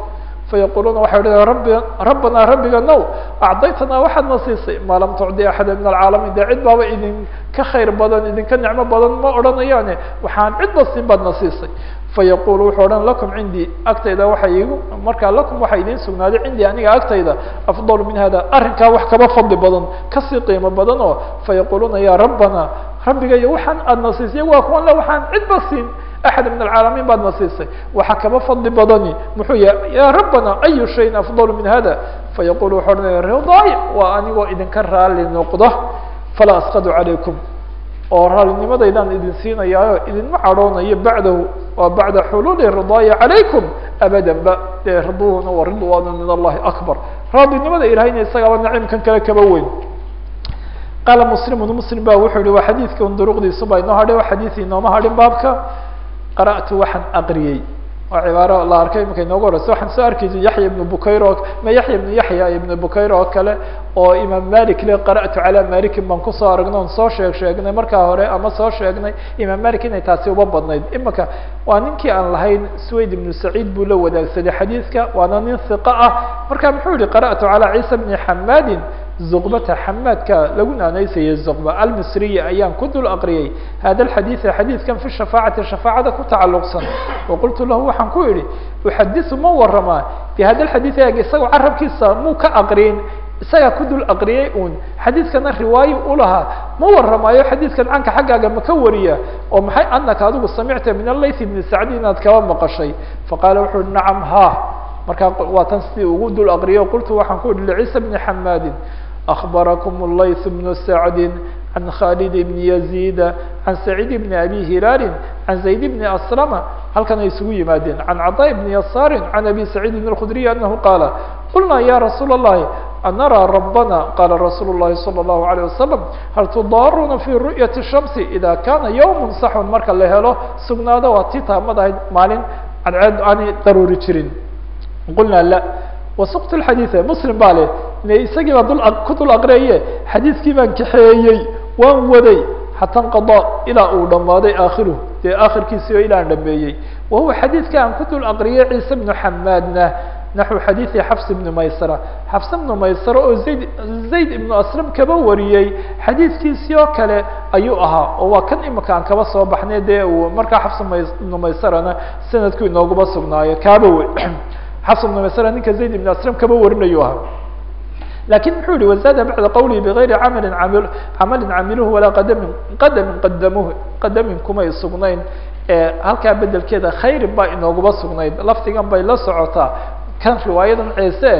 fayaquluuna waxay odhanaya rabbi rabbanaa rabbiga now acdaytanaa waxaad na siisay maa tucdi axada min alcaalamiin dee cid idinka khayr badan idinka nicmo badan ma odhanayaane waxaan cidba siin baad na siisay fayaqulu wuxuu odhan lakum cindii agtayda waxa igu markaa lakum waxaa idiin sugnaaday cindii aniga agtayda afdal min hada arrinkaa wax kaba fadli badan ka sii qiimo badan fayaquluuna ya rabbana rabbigayo waxaan aada na siisay waa kuwan le waxaan cidba siin axad min alcaalamiin baad na siisay waxa kaba fadli badani muxuu yahay ya rabbana ayu shayin afdal min hada fayaqulu wuxuu odhanaya ridaay waa anigoo idinka raali noqda falaa asqadu calaykum oo raalinimadaydan idin siinayaayo idinma cadhoonayo bacdahu waa bacda xuluuli ridaaya calaykum abadan ba dee riduhuna wa ridwaanu min allahi akbar raalinimada ilahayna isagaaba naciimkan kale kaba weyn qaala muslimun muslim ba wuxuu yihi waa xadiidkan duruqdiisu baa inoo hadhay xadiid inooma hadhin baabka qara'tu waxaan aqriyey waa cibaaro la arkay imanka inoogu horeysa waxaan soo arkaysa yaxya ibnu bukayr oo ma yaxya ibnu yaxya ibnu bukayr oo kale oo imaam malik le qara'tu calaa malikin baan ku soo aragnay on soo sheeg sheegnay markaa hore ama soo sheegnay imaam malik inay taasi uba badnayd imika waa ninkii aan lahayn swayd ibnu saciid buu la wadaagsaday xadiidka waana nin hiqa ah marka muxuu yihi qara'tu calaa ciisa bni xamaadin zuqbata xamaadka lagu naanaysayay zuqba almisriya ayaan ku dul aqriyay. Hada alxadiida xadiidkan fi shafaacati shafaacada ku tacalluqsan. Waqultu lahu waxaan ku idhi uxadisu ma waramaa bi hada alxadiid eg isagoo carabkiisa muu ka aqriyin isagaa ku dul aqriyay un xadiidkana riwaayo ulahaa ma waramaayo xadiidkan canka xaggaaga ma ka wariya oo maxay anaka adigu samicta min alayth ibni sacdi inaad kaba maqashay? Faqaala wuxu uhi nacam ha markaa waa tan sidii ugu dul aqriyo qultu waxaan ku ihi lciisa bni xamaadin أخبركم الليث بن سعد عن خالد بن يزيد عن سعيد بن أبي هلال عن زيد بن أسلم halkan ay isugu yimaadeen عن cطاء بن يسار عن أبي سعيد الخdري أنه قال قلنا يا رsuuل اللhi أنrى ربنا قال رsuuل اللhi صلى الله عليه وسلم هل تضاaرuna في رؤية الشمس إذا كاna يوم صح marka la helo sugnaado waa ti taamad ahayd maalin cadceed aanay daruuri jirin qulna لا وسqت الحadيث مسلم baa le isagii baa dul ku dul aqriyaye xadiiskii baan kaxeeyey waan waday xata ilaa uu dhammaaday aakhiruh dee aakhirkiisio ilaan dhameeyey wa huwa xadiidka aan ku dul aqriyay ciise bnu xamaadna naxو xadiiثi xafs ibn maysra xafs ibnu maysra oo zayd zayd ibnu aslam kaba wariyey xadiidkiisii oo kale ayuu ahaa oo waa kan imika aan kaba soo baxnay dee uu markaa xafs ibnu maysrana sanadku inooguma sugnaayo kaaba [CLEARS THROAT] xafs ibnu maysra ninka zayd ibnu aslam kaba warinayuu ahaa laakiin muxuu yihi wazada bacda qawlihi bغayri camali camali camiluhu walaa qadamin qadamin qadamuhu qadamin kumay sugnayn halkaa bedelkeeda khayrin baa inoogaba sugnayd lafdigan bay la socotaa kan riwaayadan ciise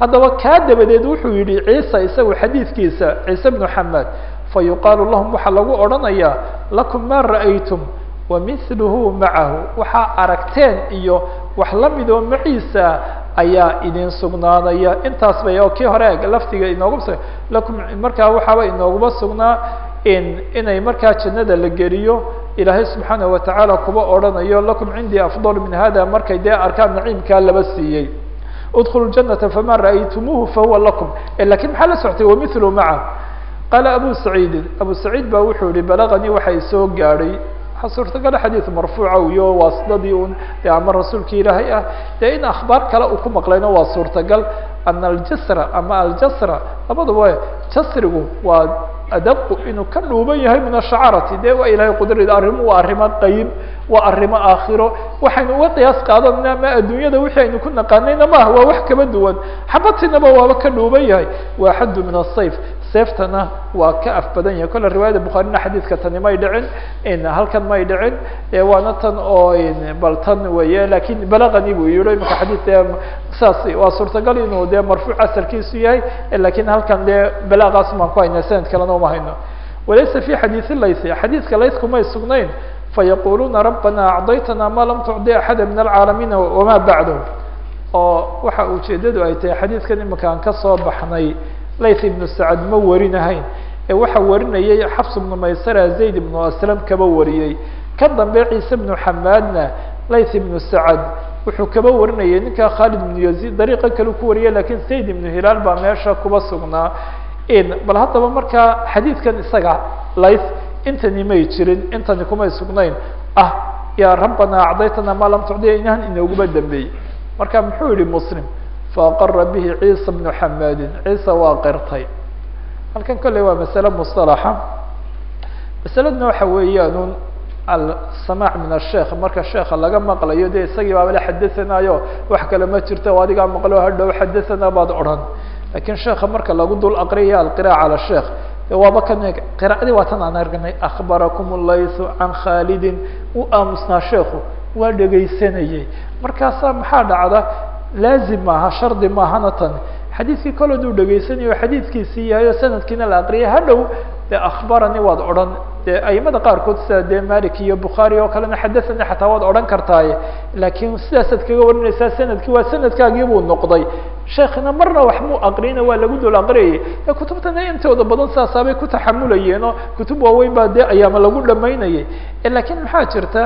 haddaba kaa dabadeed wuxuu yihi ciisa isagu xadiidkiisa ciise bnu xamed fayuqaalu lahum waxaa lagu odhanayaa lakum ma ra'aytum wamilhu macahu waxaa aragteen iyo wax la mid oo maciisa ayaa idin sugnaanaya intaas bay oo kii hore laftiga inoogu lakum markaa waxaaba inooguba sugnaa in inay markaa jannada la geliyo. Ilaahay subxaanaه watacaala kuba odhanayo lakum cindii afضal min hada markay dee arkaan naciimkaa laba siiyey. Udkulu janata fama ra'aytumuuhu fahuwa lakum. Lakin maxaa la soctay wamilhu maca qaala abu saciidin. Abu saciid ba wuxuu yihi balaganii waxay soo gaadhay waxaa suurtagala xadiid marfuuca iyo waasidadii un de ama rasuulki ilaahay ah. Dee in akhbaar kale uu ku maqlayno waa suurtagal ana aljasra ama aljasra labadaba jasrigu waa adaqu inuu ka dhuuban yahay min ashacarati de waa ilahay qudrad arrimu waa arrimo qayb waa arrimo aakhiro. Waxaynu uga qiyaas qaadanayna ama adduunyada wixii aynu ku naqaanayna maaha waa wax kaba duwan. Xabatinaba waaba ka dhuuban yahay. Waa xaddu min asayf seeftana waa ka af badan yahay. Kolle riwaayada bukhaarina xadiidka tani may dhicin halkan may dhicin. Waana tan oo bal tan weeye laakiin balagani buu yihi imaka xadiid dee saas waa suurtagal inuu dee marfuuc asalkiisu yahay laakiin halkan dee balagaas maan ku hayna sanad kalena uma hayno. Walaysa fi xadiidi laythi xadiidka laythku may sugnayn fayaquluuna rabbana acdaytana ma lam tucdi axada min alcaalamiina wama bacdahu oo waxa ujeedadu ay tahay xadiidkan imika aan ka soo baxnay layth ibnu sacad ma warinahayn ee waxa warinayay xafs ibnu maysara zayd ibnu aslam kaba wariyey ka dambe ciise ibnu xamaadna layth ibnu sacad wuxuu kaba warinayay ninkaa khaalid ibnu yaziid dariiqa kale ku wariyay laakiin zayd ibnu hilaal baa meesha kuba sugnaa. Bal haddaba markaa xadiidkan isaga layth intani may jirin intani kumay sugnayn. Ah yaa rabbanaa acdaytana maa lam tucdiya inahan inooguma dambeeyey. Marka muxuu yihi muslim faaqara bihi ciisa bnu xamaadin ciisa waa qirtay halkan kolley waa masale musطalaxa masaladna waxa weeyaan alsamaac min asheekh marka sheeka laga maqlayo de isagii baaba la xadasanaayo wax kale ma jirto adigaa maqlo hadhow xadasanaa baad odhan laakiin sheeka marka lagu dul aqriyaya alqira cala sheekh de waaba kan qira'adii waa tan aan argnay akbarakum laysu can khaalidin u aamusnaa sheeku waa dhegaysanayay markaasaa maxaa dhacda laazim maaha shardi maahana tan xadiidkii kole duu dhegaysanayo xadiidkiisii yahayo sanadkiina la aqriyay hadhow de akbarani waad odhan de aimada qaarkood sida dee malik iyo bukhaari oo kalena xadathani xataa waad odhan kartaaye laakiin sidaasaad kaga warinaysaa sannadkii waa sanadkaagii buu noqday sheekina marna wax muu aqriyna waa lagu dul aqriyayay e kutubtana intooda badan sidaasaabay ku taxamulayeen oo kutub waaweyn baa dee ayaama lagu dhamaynayay lakiin maxaa jirta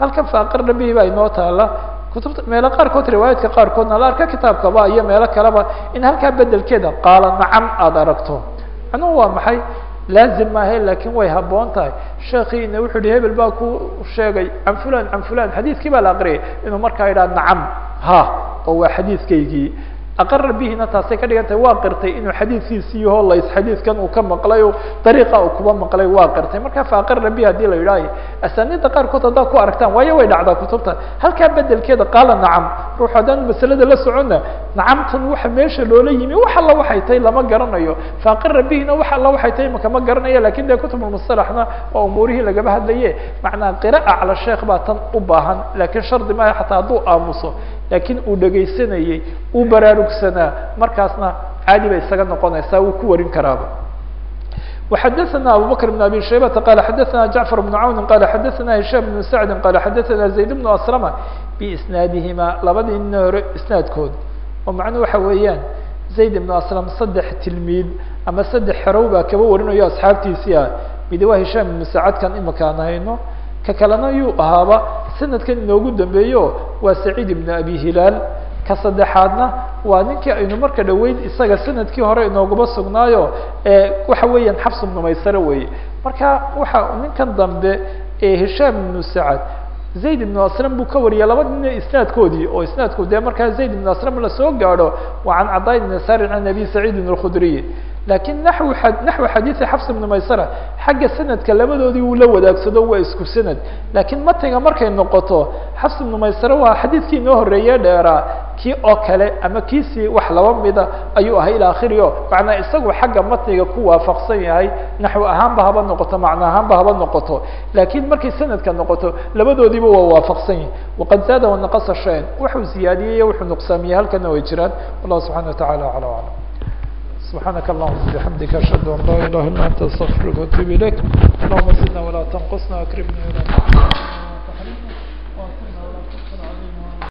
halkan faaqirna bihi baa inoo taala kutubta meelo qaarkood riwaayaadka qaarkoodna la arka kitaabkaba iyo meelo kaleba in halkaa bedelkeeda qaala nacam aada aragto macnuhu waa maxay laazim maahe laakiin way haboon tahay sheekiina wuxuu yihi hebel baa ku sheegay can fulan can fulan xadiidkii baa la aqriyay inuu markaa yidhaha nacam ha oo waa xadiidkaygii aqara bihina taasay ka dhigan tahay waa qirtay inuu xadiidkiisi yaho lays xadiidkan uu ka maqlay o dariiqa uu kuba maqlay waa qirtay marka fa aqara bihi haddii la yidhaayo asaaniidda qaarkood haddaad ku aragtaan waayo way dhacdaa kutubta halkaa bedelkeeda qaala nacam ruux haddaan masalada la soconna nacamtan waxa meesha loola yimi wax alla waxay tahay lama garanayo. Fa aqara bihina wax alla waxay tahay makama garanaya laakiin dee kutubulmusalaxna waa umuurihii lagaba hadlaye macnaa qira'a cala sheekh baa tan u baahan laakiin shardi maaha xataa hadduu aamuso lakin uu dhegaysanayey uu baraarugsanaa markaasna caadi bay isaga noqonaysaa wuu ku warin karaaba وxadثna abu bكر بن abي شhaybةa qال xadثna جعفر بن cawni qال xadثna هiشام بن سعdi qال xadثna زayd بن أسلمة بisnaadihima labadii nin hore isnaadkood oo macnuu waxa weeyaan زayd بن أسلم saddex tilmiid ama saddex xerow baa kaba warinayo asxaabtiisii ah mid waa هiشام بن سacadkan imika aan hayno ka kalena yuu ahaaba sanadkan inoogu dambeeyo waa saciid ibn abi hilaal. Ka saddexaadna waa ninkii aynu marka dhaweyn isaga sannadkii hore inooguma sugnaayo ee waxa weeyaan xabs bnu maysare weeye. Marka waxa ninkan dambe ee hishaam ibnu sacad zayd ibnu aslam buu ka wariyay laba nin isnaadkoodii oo isnaadku dee markaa zayd ibnu aslam la soo gaadho waa can cadaa ibn sarin can abi saciidin alkhudriy laakiin naxw naxwi xadiidi xafs ibnu maysara xagga sanadka labadoodii wuu la wadaagsado waa isku sanad. Lakiin matiga markay noqoto xafs ibnu maysare waa xadiidkii inoo horeeye dheeraa kii oo kale ama kiisii wax laba mida ayuu ahay ila akhiri o macnaa isagu xagga matniga ku waafaqsan yahay naxwi ahaanba haba noqoto macna ahaanba haba noqoto. Lakin markay sanadka noqoto labadoodiiba waa waafaqsan yahay. Waqad zaada wanaqasa shayan wuxuu ziyaadiyey wuxuu nuqsaamiyey halkana way jiraan. Wallahu subxana wa tacala acla aclam سبحانك اللهم وبحمدك أشهد أن لا إله إلا أنت أستغفرك وأتوب إليك اللهم زدنا ولا تنقصنا وأكرمنا إلى